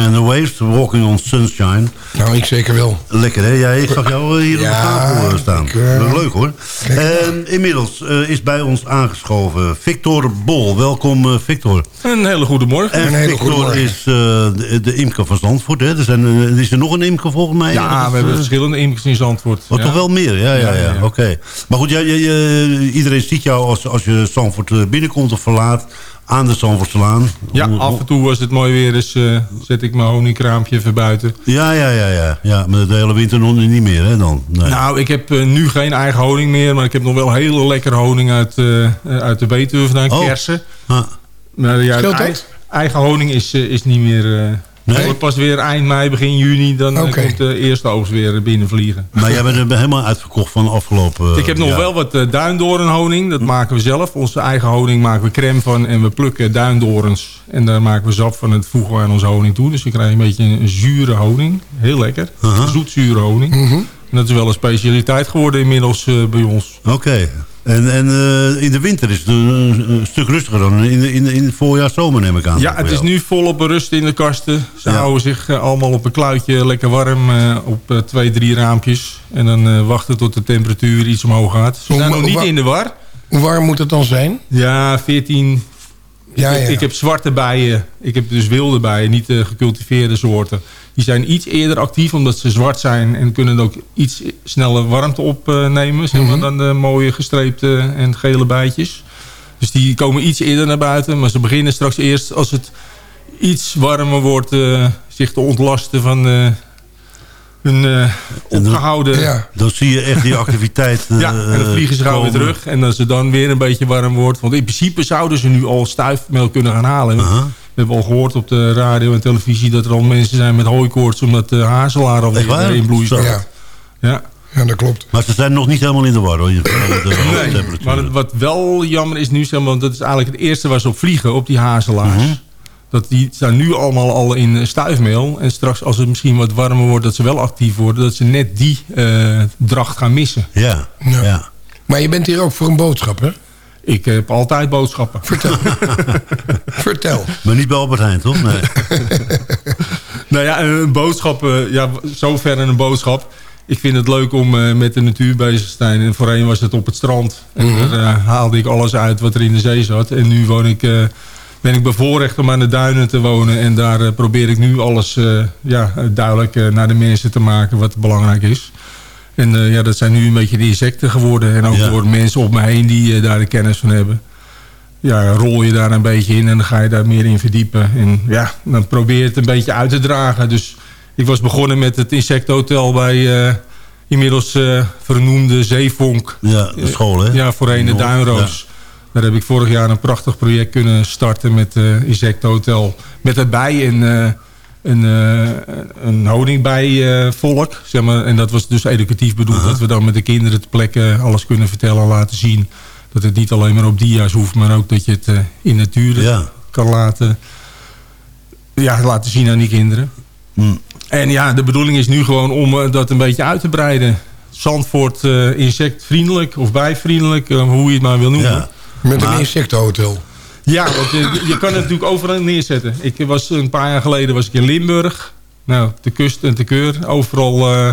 And the Waves. Walking on Sunshine. Nou, ik zeker wel. Lekker, hè? Ja, ik zag jou hier Ja, op de tafel eh, staan. ik, eh, Leuk, hoor. En inmiddels eh, is bij ons aangeschoven Victor Bol. Welkom, eh, Victor. Een hele goede morgen. En Een hele goede Victor morgen. is eh, de, de imker van Zandvoort, hè? Er, zijn, is er nog een imker volgens mij? Ja, Dat we is, hebben verschillende imkers in Zandvoort. Oh, Ja. toch wel meer? Ja, ja, ja. Ja, ja, ja. Oké. Maar goed, jij, iedereen ziet jou als, als je Zandvoort binnenkomt of verlaat aan de Zandvoortslaan. Ja, af en toe was het mooi weer, dus eh, zet ik mijn honingkraampje even buiten. Ja, ja, ja, ja. ja maar de hele winter nog niet meer, hè, dan? Nee. Nou, ik heb nu geen eigen honing meer, maar ik heb nog wel hele lekkere honing uit, eh, uit de Betuwe vandaan, Oh. kersen. Ah, Maar ja, eigen honing is, eh, is niet meer... eh Nee? dat wordt pas weer eind mei, begin juni, dan komt de eerste oogst weer binnenvliegen. maar jij bent er helemaal uitverkocht van de afgelopen Ik heb nog wel wat uh, duindorenhoning. Dat maken we zelf. Onze eigen honing maken we crème van. En we plukken duindorens. En daar maken we sap van. En dat voegen we aan onze honing toe. Dus je krijgt een beetje een zure honing. Heel lekker. Zoetzure honing. En dat is wel een specialiteit geworden inmiddels eh, bij ons. Oké. En, en eh, in de winter is het een, een stuk rustiger dan in, in, in het voorjaar zomer neem ik aan. Ja, het is nu volop berust in de kasten. Ze Ja. houden zich eh, allemaal op een kluitje lekker warm. op twee, drie raampjes. En dan wachten tot de temperatuur iets omhoog gaat. Ze zijn nog niet in de war. Hoe warm moet het dan zijn? Ja, 14, Ja, ik, heb, ja. ik heb zwarte bijen. Ik heb dus wilde bijen, niet de gecultiveerde soorten. Die zijn iets eerder actief omdat ze zwart zijn... en kunnen ook iets sneller warmte opnemen... zeg Mhm. maar, dan de mooie gestreepte en gele bijtjes. Dus die komen iets eerder naar buiten. Maar ze beginnen straks eerst als het iets warmer wordt... eh, zich te ontlasten van eh, hun eh, opgehouden... Ja. Dan zie je echt die activiteit... Ja, en dan vliegen ze gauw weer komen. terug. En als het dan weer een beetje warm wordt... want in principe zouden ze nu al stuifmeel kunnen gaan halen. We hebben al gehoord op de radio en televisie... dat er al mensen zijn met hooikoorts... omdat de hazelaar alweer in bloei staat. Ja, Ja. ja, dat klopt. Maar ze zijn nog niet helemaal in de war, hoor. Je- Nee, maar wat wel jammer is nu... zeg maar, want dat is eigenlijk het eerste waar ze op vliegen... op die hazelaars. Mhm. Dat die staan nu allemaal al in stuifmeel. En straks als het misschien wat warmer wordt... dat ze wel actief worden... dat ze net die eh, dracht gaan missen. Ja, Ja. ja. Maar je bent hier ook voor een boodschap, hè? Ik heb altijd boodschappen. Vertel. Vertel. Maar niet bij Albert Heijn, toch? Nee. Nou ja, een boodschap, eh, ja, zover een boodschap. Ik vind het leuk om eh, met de natuur bezig te zijn. En voorheen was het op het strand. En Mhm. daar eh, haalde ik alles uit wat er in de zee zat. En nu woon ik, eh, ben ik bevoorrecht om aan de duinen te wonen. En daar eh, probeer ik nu alles eh, ja, duidelijk eh, naar de mensen te maken wat belangrijk is. En ja, dat zijn nu een beetje de insecten geworden. En ook Ja. door mensen om me heen die daar de kennis van hebben ja, rol je daar een beetje in en dan ga je daar meer in verdiepen. En ja, dan probeer je het een beetje uit te dragen. Dus ik was begonnen met het insectenhotel bij inmiddels vernoemde Zeevonk. Ja, de school, hè? Ja, voorheen de Duinroos. Daar heb ik vorig jaar een prachtig project kunnen starten met uh, insectenhotel. Met daarbij een, uh, een, uh, een honingbijvolk. zeg maar. En dat was dus educatief bedoeld. Dat we dan met de kinderen ter plekke alles kunnen vertellen en laten zien. Dat het niet alleen maar op dia's hoeft, maar ook dat je het in natuur Ja. kan laten, ja, laten zien aan die kinderen. Hm. En ja, de bedoeling is nu gewoon om dat een beetje uit te breiden. Zandvoort insectvriendelijk of bijvriendelijk, hoe je het maar wil noemen. Ja. Met Maar- een insectenhotel. Ja, want je, je kan het natuurlijk overal neerzetten. Ik was een paar jaar geleden was ik in Limburg. Nou, de kust en de keur. Overal eh,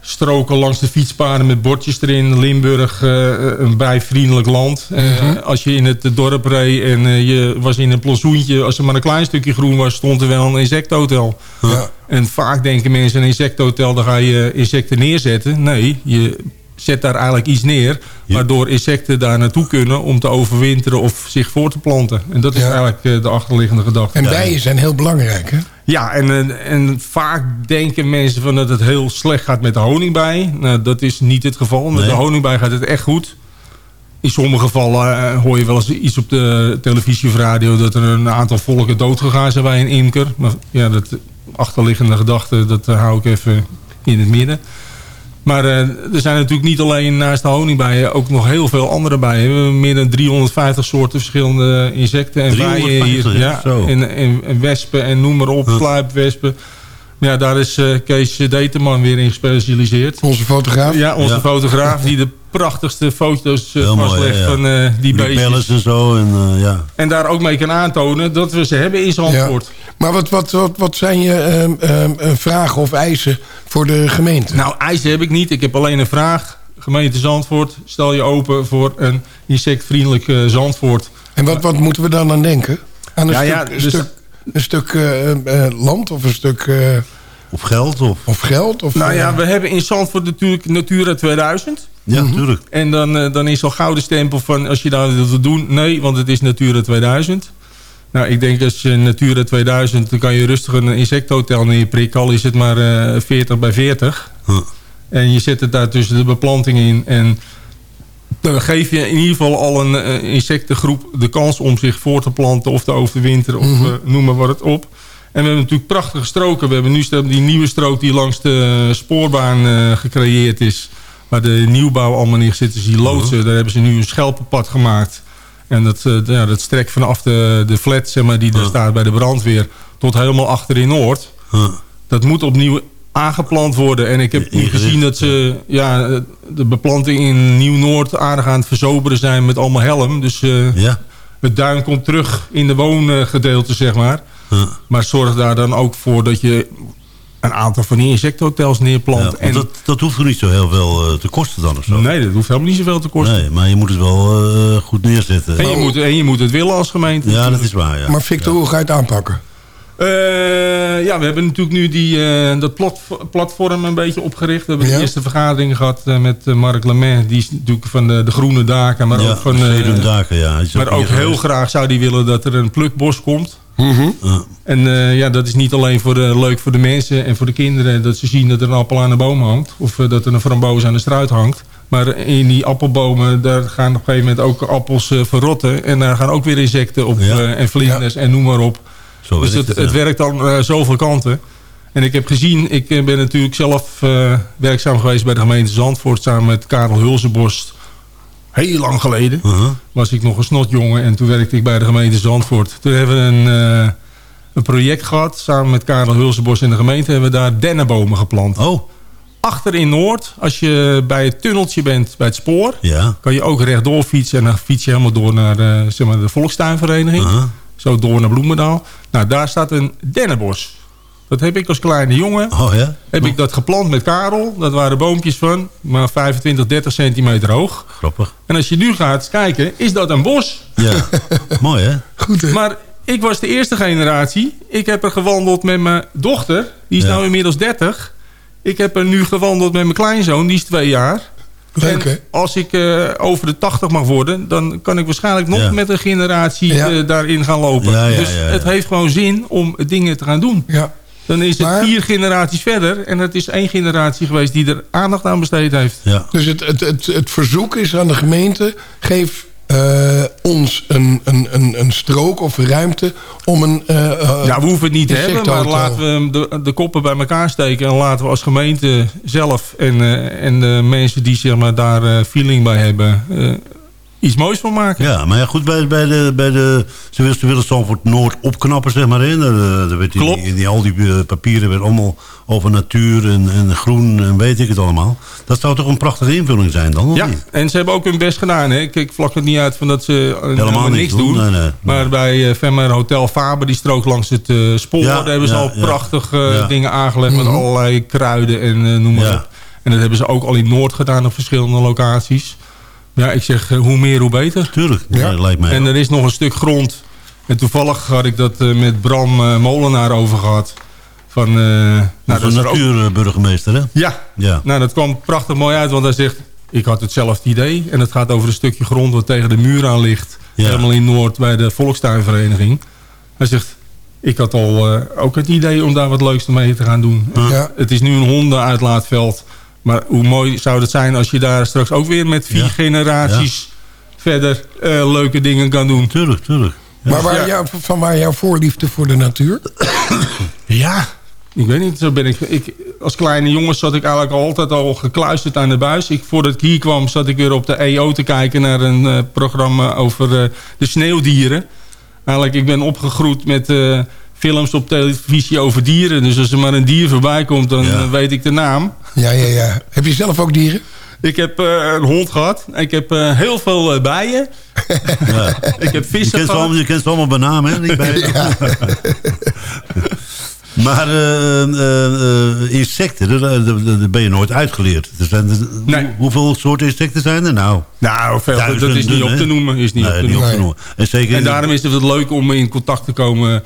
stroken langs de fietspaden met bordjes erin. Limburg, eh, een bijvriendelijk land. Eh, Als je in het dorp reed en je was in een plantsoentje... als er maar een klein stukje groen was, stond er wel een insecthotel. Ja. En vaak denken mensen, een insecthotel, daar ga je insecten neerzetten. Nee, je zet daar eigenlijk iets neer... Waardoor insecten daar naartoe kunnen om te overwinteren of zich voor te planten. En dat is Ja. eigenlijk eh, de achterliggende gedachte. En bijen zijn heel belangrijk, hè? Ja, en, eh, en vaak denken mensen van dat het heel slecht gaat met de honingbij. Nou, dat is niet het geval. Met Nee. de honingbij gaat het echt goed. In sommige gevallen eh, hoor je wel eens iets op de televisie of radio... dat er een aantal volken doodgegaan zijn bij een imker. Maar ja, dat achterliggende gedachte, dat hou ik even in het midden. Maar eh, er zijn natuurlijk niet alleen naast de honingbijen ook nog heel veel andere bijen. We hebben meer dan 350 soorten verschillende insecten en bijen 350, hier. ja, en, en, en wespen en noem maar op, sluipwespen. Ja, daar is eh, Kees Deteman weer in gespecialiseerd. Onze fotograaf. Ja, onze Ja. fotograaf die de prachtigste foto's eh, ja, ja. van eh, die beestjes. En zo. En, eh, ja. En daar ook mee kan aantonen dat we ze hebben in Zandvoort. Maar wat, wat, wat, wat zijn je ehm, ehm, eh, vragen of eisen voor de gemeente? Nou, eisen heb ik niet. Ik heb alleen een vraag. Gemeente Zandvoort, stel je open voor een insectvriendelijk eh, Zandvoort. En wat, wat moeten we dan aan denken? Aan een Ja, stuk, dus- stuk, een stuk eh, eh, land of een stuk... eh, Of geld. Of, of geld? Of, Nou ja, eh, we hebben in Zandvoort natuurlijk Natura 2000. ja, natuurlijk. En dan, eh, dan is al gouden stempel van als je daar wilt doen. Nee, want het is Natura 2000. Nou, ik denk als je Natura 2000, dan kan je rustig een insecthotel neerprikken. Al is het maar eh 40 bij 40. Huh. En je zet het daar tussen de beplanting in. En dan geef je in ieder geval al een eh, insectengroep de kans om zich voor te planten. Of te overwinteren, of Mhm. eh, noem maar wat het op. En we hebben natuurlijk prachtige stroken. We hebben nu die nieuwe strook die langs de spoorbaan eh, gecreëerd is. Waar de nieuwbouw allemaal in zit. Dus die loodsen, daar hebben ze nu een schelpenpad gemaakt. En dat, eh, ja, dat strekt vanaf de, de flat zeg maar, die er staat bij de brandweer... tot helemaal achter in Noord. Huh. Dat moet opnieuw aangeplant worden. En ik heb nu gezien dat ze ja, de beplanting in Nieuw-Noord aardig aan het verzoberen zijn met allemaal helm. Dus eh, Ja. het duin komt terug in de woongedeelte, zeg maar. Maar zorg daar dan ook voor dat je een aantal van die insecthotels Ja, neerplant. en dat, dat hoeft er niet zo heel veel eh, te kosten dan of zo. Nee, dat hoeft helemaal niet zoveel te kosten. Nee, maar je moet het wel eh, goed neerzetten. En, je moet, en je moet het willen als gemeente. Ja, dat is waar, ja. maar Victor, hoe ga je het aanpakken? Eh, ja, we hebben natuurlijk nu die, eh, dat plat, platform een beetje opgericht. We hebben Ja. de eerste vergadering gehad eh, met Mark Lemaire. Die is natuurlijk van de, de groene daken. Maar ja, ook, van, eh, Daken, ja. Is maar ook hier heel graag zou die willen dat er een plukbos komt. Ja. En eh, ja, dat is niet alleen voor de, leuk voor de mensen en voor de kinderen... dat ze zien dat er een appel aan de boom hangt. Of eh, dat er een framboos aan de struit hangt. Maar in die appelbomen, daar gaan op een gegeven moment ook appels eh, verrotten. En daar gaan ook weer insecten op Ja. en vlinders en noem maar op. Zo dus het, het, het ja. werkt dan zoveel kanten. En ik heb gezien, ik ben natuurlijk zelf werkzaam geweest bij de gemeente Zandvoort... samen met Karel Hulzenborst. Heel lang geleden Uh-huh. was ik nog een snotjongen en toen werkte ik bij de gemeente Zandvoort. Toen hebben we een, eh, een project gehad, samen met Karel Hulzenbos in de gemeente... hebben we daar dennenbomen geplant. Oh, Achter in Noord, als je bij het tunneltje bent bij het spoor... ja. kan je ook rechtdoor fietsen en dan fiets je helemaal door naar eh, zeg maar de Volkstuinvereniging. Uh-huh. Zo door naar Bloemendaal. Nou, daar staat een dennenbos. Dat heb ik als kleine jongen Oh ja? heb ik dat geplant met Karel. Dat waren boompjes van maar 25, 30 centimeter hoog. Grappig. En als je nu gaat kijken, is dat een bos. Ja. Mooi, hè? Goed, hè? Maar ik was de eerste generatie. Ik heb er gewandeld met mijn dochter. Die is Ja. nou inmiddels 30. Ik heb er nu gewandeld met mijn kleinzoon. Die is twee jaar. Leuk, En als ik eh, over de 80 mag worden... dan kan ik waarschijnlijk nog Ja. met een generatie Ja. eh, daarin gaan lopen. Ja, ja, dus ja, ja. het heeft gewoon zin om dingen te gaan doen. Ja. Dan is het Maar- vier generaties verder. En het is één generatie geweest die er aandacht aan besteed heeft. Ja. Dus het, het, het, het verzoek is aan de gemeente... geef eh, ons een, een, een, een strook of ruimte om een... eh, eh, Ja, we hoeven het niet te hebben, maar laten we de, de koppen bij elkaar steken... en laten we als gemeente zelf en, eh, en de mensen die zeg maar, daar eh, feeling bij hebben... eh, iets moois van maken. Ja, maar ja, goed, bij, bij de, bij de, ze willen, ze willen Zandvoort Noord opknappen, zeg maar. Hè. Daar, daar werd in, Klopt. die, in die, al die eh, papieren werd allemaal over natuur en, en groen en weet ik het allemaal. Dat zou toch een prachtige invulling zijn dan, of Ja, niet? en ze hebben ook hun best gedaan. Hè? Ik, ik vlak het niet uit van dat ze eh, helemaal, niks doen. doen. Nee, nee. Maar bij uh, Femmer Hotel Faber, die strook langs het eh, spoor... Ja, daar hebben ze ja, al ja. prachtige Ja. dingen aangelegd... met allerlei kruiden en eh, noem maar Ja. op. En dat hebben ze ook al in Noord gedaan op verschillende locaties. Ja, ik zeg, eh, hoe meer, hoe beter. Tuurlijk, Ja. dat lijkt mij En er is nog een stuk grond. En toevallig had ik dat eh, met Bram eh, Molenaar over gehad. Van, eh, nou, Dat is er natuurburgemeester, hè? Ja, Ja. nou dat kwam prachtig mooi uit. Want hij zegt, ik had hetzelfde idee. En het gaat over een stukje grond wat tegen de muur aan ligt. Ja. Helemaal in Noord bij de Volkstuinvereniging. Hij zegt, ik had al ook het idee om daar wat leuks mee te gaan doen. Ja. Het is nu een hondenuitveld. Maar hoe mooi zou het zijn als je daar straks ook weer met vier Ja. generaties verder eh, leuke dingen kan doen. Tuurlijk, tuurlijk. Maar waar Ja. jou, van waar jouw voorliefde voor de natuur? Ja, ik weet niet. Zo ben ik, ik, als kleine jongen zat ik eigenlijk altijd al gekluisterd aan de buis. Ik, voordat ik hier kwam zat ik weer op de EO te kijken naar een eh, programma over eh, de sneeuwdieren. Eigenlijk, ik ben opgegroeid met eh, films op televisie over dieren. Dus als er maar een dier voorbij komt, dan Ja. weet ik de naam. Ja, ja, ja. Heb je zelf ook dieren? Ik heb eh, een hond gehad. Ik heb eh, heel veel eh, bijen. Ja. Ik heb Je vissen kent, ze gehad. allemaal, je kent ze allemaal bij naam, hè? Die bij- maar eh, eh, eh, insecten, daar, ben je nooit uitgeleerd. Er zijn, Nee. hoe- Hoeveel soorten insecten zijn er nou? Nou, veel, dat is Duizenden, niet op te noemen. Is niet Nee, op te niet op noemen. te noemen. En, zeker, En daarom is het leuk om in contact te komen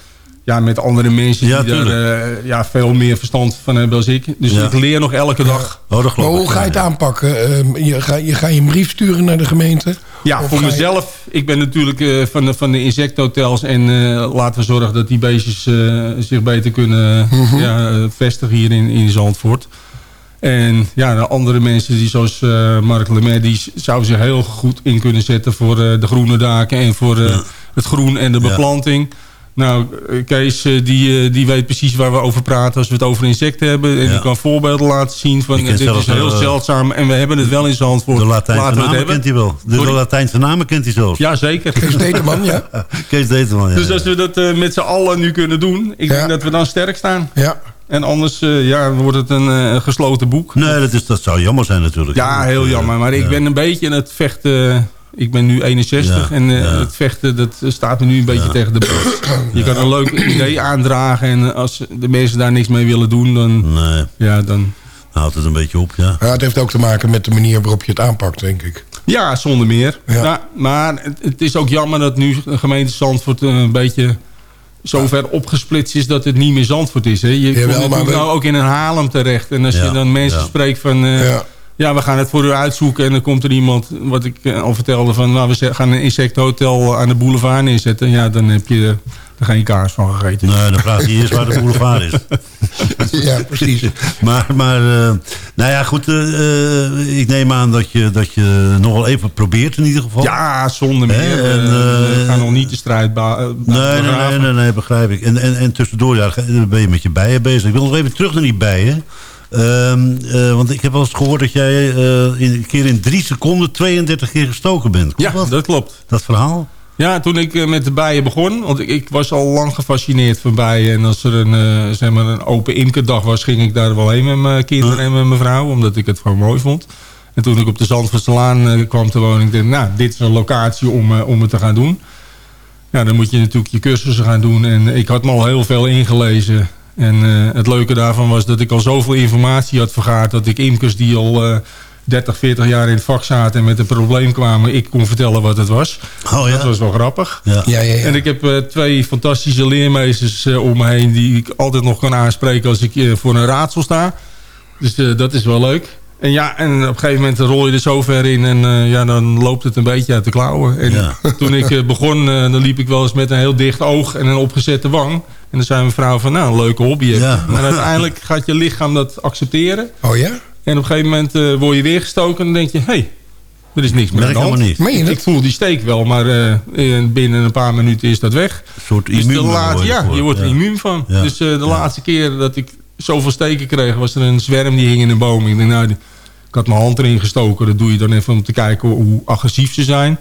ja, met andere mensen Ja, die daar eh, ja, veel meer verstand van hebben dan ik. Dus Ja. ik leer nog elke dag. Oh, dat Maar hoe ga je het aanpakken? Ehm, je, ga, je ga je een brief sturen naar de gemeente? Ja, Of voor je- mezelf. Ik ben natuurlijk eh, van, de, van de insecthotels. En eh, laten we zorgen dat die beestjes eh, zich beter kunnen Mhm. ja, vestigen hier in, in Zandvoort. En ja, de andere mensen die zoals eh Mark Lemaire... die zou zich heel goed in kunnen zetten voor eh, de groene daken... en voor eh, het groen en de Ja. Nou, Kees eh, die, eh, die weet precies waar we over praten als we het over insecten hebben. En Ja. die kan voorbeelden laten zien van eh, dit is heel zeldzaam. En we hebben het wel in Zandvoort. De Latijnse Laten we het namen kent hij wel. De, de? Latijnse namen kent hij zelfs. Ja, zeker. Kees Determan, ja. Kees Determan, ja. Dus als we dat met z'n allen nu kunnen doen... ik Ja. denk dat we dan sterk staan. ja. En anders ja, wordt het een gesloten boek. Nee, dat, is, dat zou jammer zijn natuurlijk. Ja, heel jammer. Maar ik ja. ben een beetje in het vechten... Ik ben nu 61 Ja, en eh, ja. het vechten dat staat me nu een beetje tegen de borst. Je kan een leuk idee aandragen en als de mensen daar niks mee willen doen, dan, Nee, ja, dan houdt het een beetje op, ja. Ja, het heeft ook te maken met de manier waarop je het aanpakt, denk ik. Ja, zonder meer. Maar het, het is ook jammer dat nu de gemeente Zandvoort eh, een beetje zo ver opgesplitst is dat het niet meer Zandvoort is. Hè. Je komt we- nou ook in een Haarlem terecht. En als Ja, je dan mensen ja. spreekt van... eh, Ja. we gaan het voor u uitzoeken. En dan komt er iemand, wat ik eh, al vertelde... van nou, we gaan een insecthotel aan de boulevard neerzetten. Ja, dan heb je er geen kaas van gegeten. Nee, dan vraagt hij eerst waar de boulevard is. Ja, precies. Maar, maar eh, nou ja, goed. eh, ik neem aan dat je, dat je nog wel even probeert in ieder geval. Ja, zonder meer. Hè, en, Eh, we gaan nog niet de strijd Nee, nee, nee, nee, nee, begrijp ik. En, en, en tussendoor ja, ben je met je bijen bezig. Ik wil nog even terug naar die bijen. Ehm, eh, want ik heb wel eens gehoord dat jij eh, in, een keer in drie seconden 32 keer gestoken bent. Klopt Ja, dat? dat klopt. dat verhaal? Ja, toen ik eh, met de bijen begon, want ik, ik was al lang gefascineerd van bijen. En als er een, eh, zeg maar een open imkerdag was, ging ik daar wel heen met mijn kinderen en met mijn vrouw. Omdat ik het gewoon mooi vond. En toen ik op de Zandvoortselaan kwam te wonen, ik dacht, nou, dit is een locatie om, om het te gaan doen. Ja, dan moet je natuurlijk je cursussen gaan doen. En ik had me al heel veel ingelezen. En eh, het leuke daarvan was dat ik al zoveel informatie had vergaard... dat ik imkers die al eh 30, 40 jaar in het vak zaten en met een probleem kwamen... ik kon vertellen wat het was. Oh ja? Dat was wel grappig. Ja. Ja, ja, ja. En ik heb eh, twee fantastische leermeesters eh, om me heen... die ik altijd nog kan aanspreken als ik eh, voor een raadsel sta. Dus eh, dat is wel leuk. En ja, en op een gegeven moment rol je er zo ver in... en eh, ja, dan loopt het een beetje uit de klauwen. En Ja. toen ik eh, begon, eh, dan liep ik wel eens met een heel dicht oog... en een opgezette wang. En dan zei mijn vrouw van, nou, een leuke hobby. Ja. Maar uiteindelijk gaat je lichaam dat accepteren. Oh ja? En op een gegeven moment word je weer gestoken... en dan denk je, hé, hey, er is niks meer aan Merk de helemaal niet. Meen je Ik voel die steek wel, maar binnen een paar minuten is dat weg. Een soort Dus de immuun laat- je ja, je wordt er Ja. immuun van. Ja. Dus de Ja. laatste keer dat ik zoveel steken kreeg... was er een zwerm die hing in een boom. Ik denk, nou, ik had mijn hand erin gestoken. Dat doe je dan even om te kijken hoe, agressief ze zijn.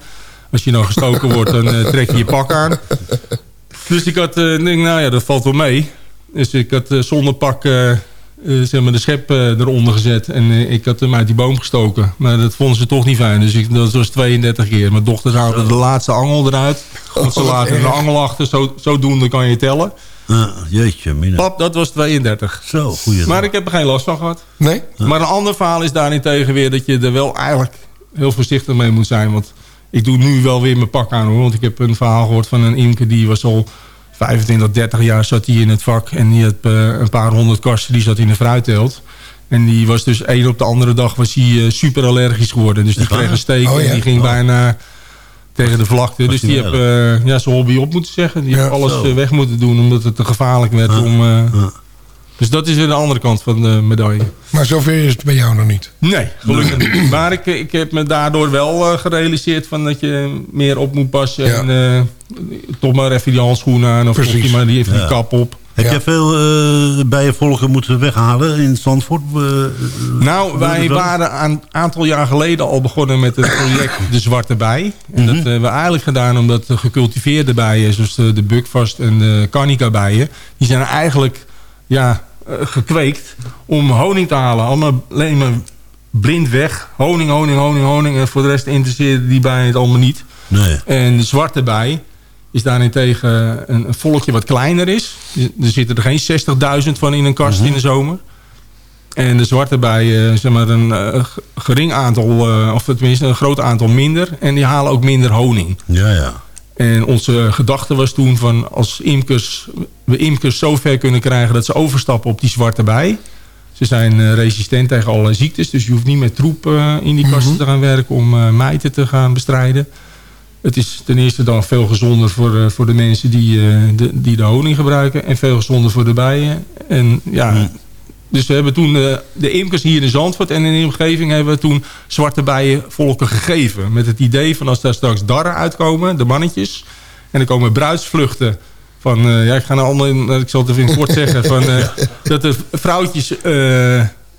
Als je nou gestoken wordt, dan eh, trek je je pak aan. Dus ik had, eh, denk, nou ja, dat valt wel mee. Dus ik had eh, zonder pak zeg maar de schep eronder gezet. En ik had hem uit die boom gestoken. Maar dat vonden ze toch niet fijn. Dus ik, dat was 32 keer. Mijn dochters haalden de laatste angel eruit. Want ze Oh, laten de angel achter. Zo, zodoende kan je tellen. Ah, jeetje, mina. Pap, dat was 32. Zo, goeie. Maar ik heb er geen last van gehad. Nee? Maar een ander verhaal is daarentegen weer... dat je er wel eigenlijk heel voorzichtig mee moet zijn. Want ik doe nu wel weer mijn pak aan. hoor. Want ik heb een verhaal gehoord van een imker... die was al 25, 30 jaar zat hij in het vak. En die had eh, een paar honderd kasten. Die zat in de fruitteelt. En die was dus één op de andere dag was hij eh, super allergisch geworden. Dus die kreeg een steek Oh, ja? en die ging Oh. bijna tegen de vlakte. Dus die die heb erg? eh, ja, zijn hobby op moeten zeggen. Die Ja, heeft alles zo. eh, weg moeten doen omdat het te gevaarlijk werd. Ja, om, eh, ja. Dus dat is weer de andere kant van de medaille. Maar zover is het bij jou nog niet. Nee, gelukkig niet. Maar ik, ik heb me daardoor wel eh, gerealiseerd van dat je meer op moet passen. Ja. En eh, toch maar even die handschoenen aan. Of je maar die even Ja. die kap op. Heb Ja. jij veel eh bijenvolken moeten weghalen in Zandvoort? Eh, Nou, wij waren een aantal jaar geleden al begonnen met het project De Zwarte Bij. En dat hebben we eigenlijk gedaan omdat de gecultiveerde bijen, zoals de, de bukvast en de carnica bijen, die zijn eigenlijk ja, eh, gekweekt om honing te halen. Allemaal alleen maar blind weg. Honing, honing, honing, honing. En voor de rest interesseerde die bijen het allemaal niet. Nee. En de zwarte bij is daarentegen een, een volkje wat kleiner is. Er zitten er geen 60.000 van in een kast in de zomer. En de zwarte bij, eh, zeg maar, een eh, gering aantal, eh, of tenminste een groot aantal minder. En die halen ook minder honing. Ja, ja. En onze gedachte was toen van als imkers, we imkers zo ver kunnen krijgen dat ze overstappen op die zwarte bij. Ze zijn resistent tegen allerlei ziektes, dus je hoeft niet met troep in die kasten te gaan werken om mijten te gaan bestrijden. Het is ten eerste dan veel gezonder voor, eh, voor de mensen die, eh, de, die de honing gebruiken en veel gezonder voor de bijen. En ja, dus we hebben toen eh, de imkers hier in Zandvoort en in de omgeving hebben we toen zwarte bijenvolken gegeven. Met het idee van als daar straks darren uitkomen, de mannetjes. En er komen bruidsvluchten van, ja ik ga nou allemaal, ik zal het even kort zeggen, van, dat de vrouwtjes,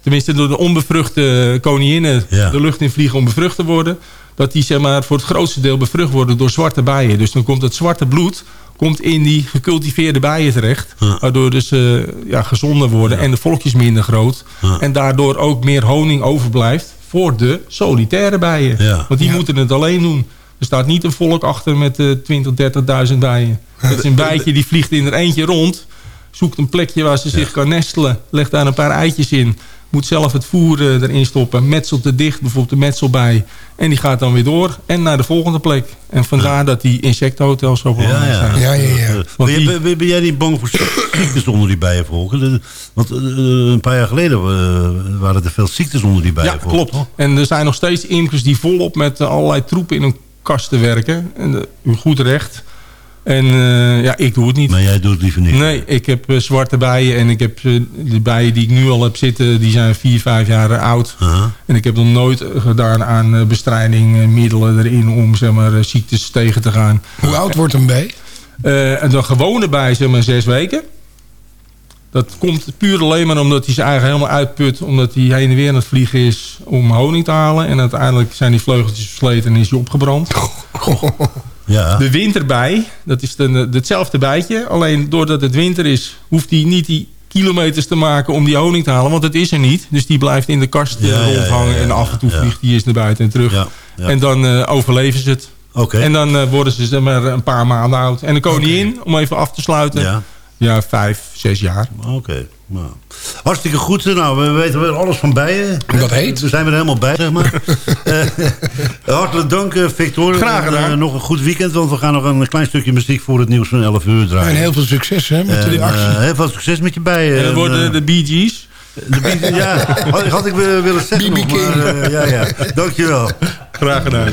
tenminste door de onbevruchte koninginnen Ja. de lucht in vliegen om bevrucht te worden. Dat die zeg maar voor het grootste deel bevrucht worden door zwarte bijen. Dus dan komt het zwarte bloed komt in die gecultiveerde bijen terecht. Waardoor dus eh, ja, gezonder worden en de volkjes minder groot. En daardoor ook meer honing overblijft voor de solitaire bijen. Ja. Want die moeten het alleen doen. Er staat niet een volk achter met eh 20, 30.000 bijen. Dat is een bijtje die vliegt in er eentje rond. Zoekt een plekje waar ze zich kan nestelen. Legt daar een paar eitjes in. Moet zelf het voer eh, erin stoppen. Metselt het dicht, bijvoorbeeld de metselbij. En die gaat dan weer door. En naar de volgende plek. En vandaar dat die insectenhotels zo belangrijk Ja, ja. zijn. Ja, ja, ja. Ben, Want jij- die- ben- ben jij niet bang voor ziektes onder die bijenvolken? Want eh, een paar jaar geleden eh, waren er veel ziektes onder die Ja, bijenvolken. klopt. toch? En er zijn nog steeds imkers die volop met eh, allerlei troepen in hun kasten werken. En eh, u goed recht. En eh, ja, ik doe het niet. Maar jij doet het liever niet. Nee, ik heb eh, zwarte bijen en ik heb eh, de bijen die ik nu al heb zitten, die zijn vier, vijf jaar oud. En ik heb nog nooit gedaan aan bestrijding, middelen erin om zeg maar, ziektes tegen te gaan. Hoe oud wordt een bij? Eh, en de gewone bij zeg maar zes weken. Dat komt puur alleen maar omdat hij zijn eigen helemaal uitput. Omdat hij heen en weer aan het vliegen is om honing te halen. En uiteindelijk zijn die vleugeltjes versleten en is hij opgebrand. Ja. De winterbij, dat is de, hetzelfde bijtje. Alleen doordat het winter is, hoeft hij niet die kilometers te maken om die honing te halen. Want het is er niet. Dus die blijft in de kast eh, Ja, rondhangen. ja, en af en toe vliegt hij eens naar buiten en terug. En dan eh, overleven ze het. En dan eh, worden ze zeg maar, een paar maanden oud. En de koningin, om even af te sluiten, Ja. vijf, zes jaar. Oké. Nou. Hartstikke goed. Nou, we weten weer alles van bijen. Dat heet. We zijn er helemaal bij, zeg maar. Eh, hartelijk dank, eh, Victor. Graag gedaan. En, eh, nog een goed weekend, want we gaan nog een klein stukje muziek voor het nieuws van 11 uur draaien. En heel veel succes hè, met die actie. eh, heel veel succes met je bijen. En dat worden eh, de Bee Gees. de ja, had, had ik willen willen zeggen BB nog, King. maar eh, ja, ja. Dankjewel. Graag gedaan.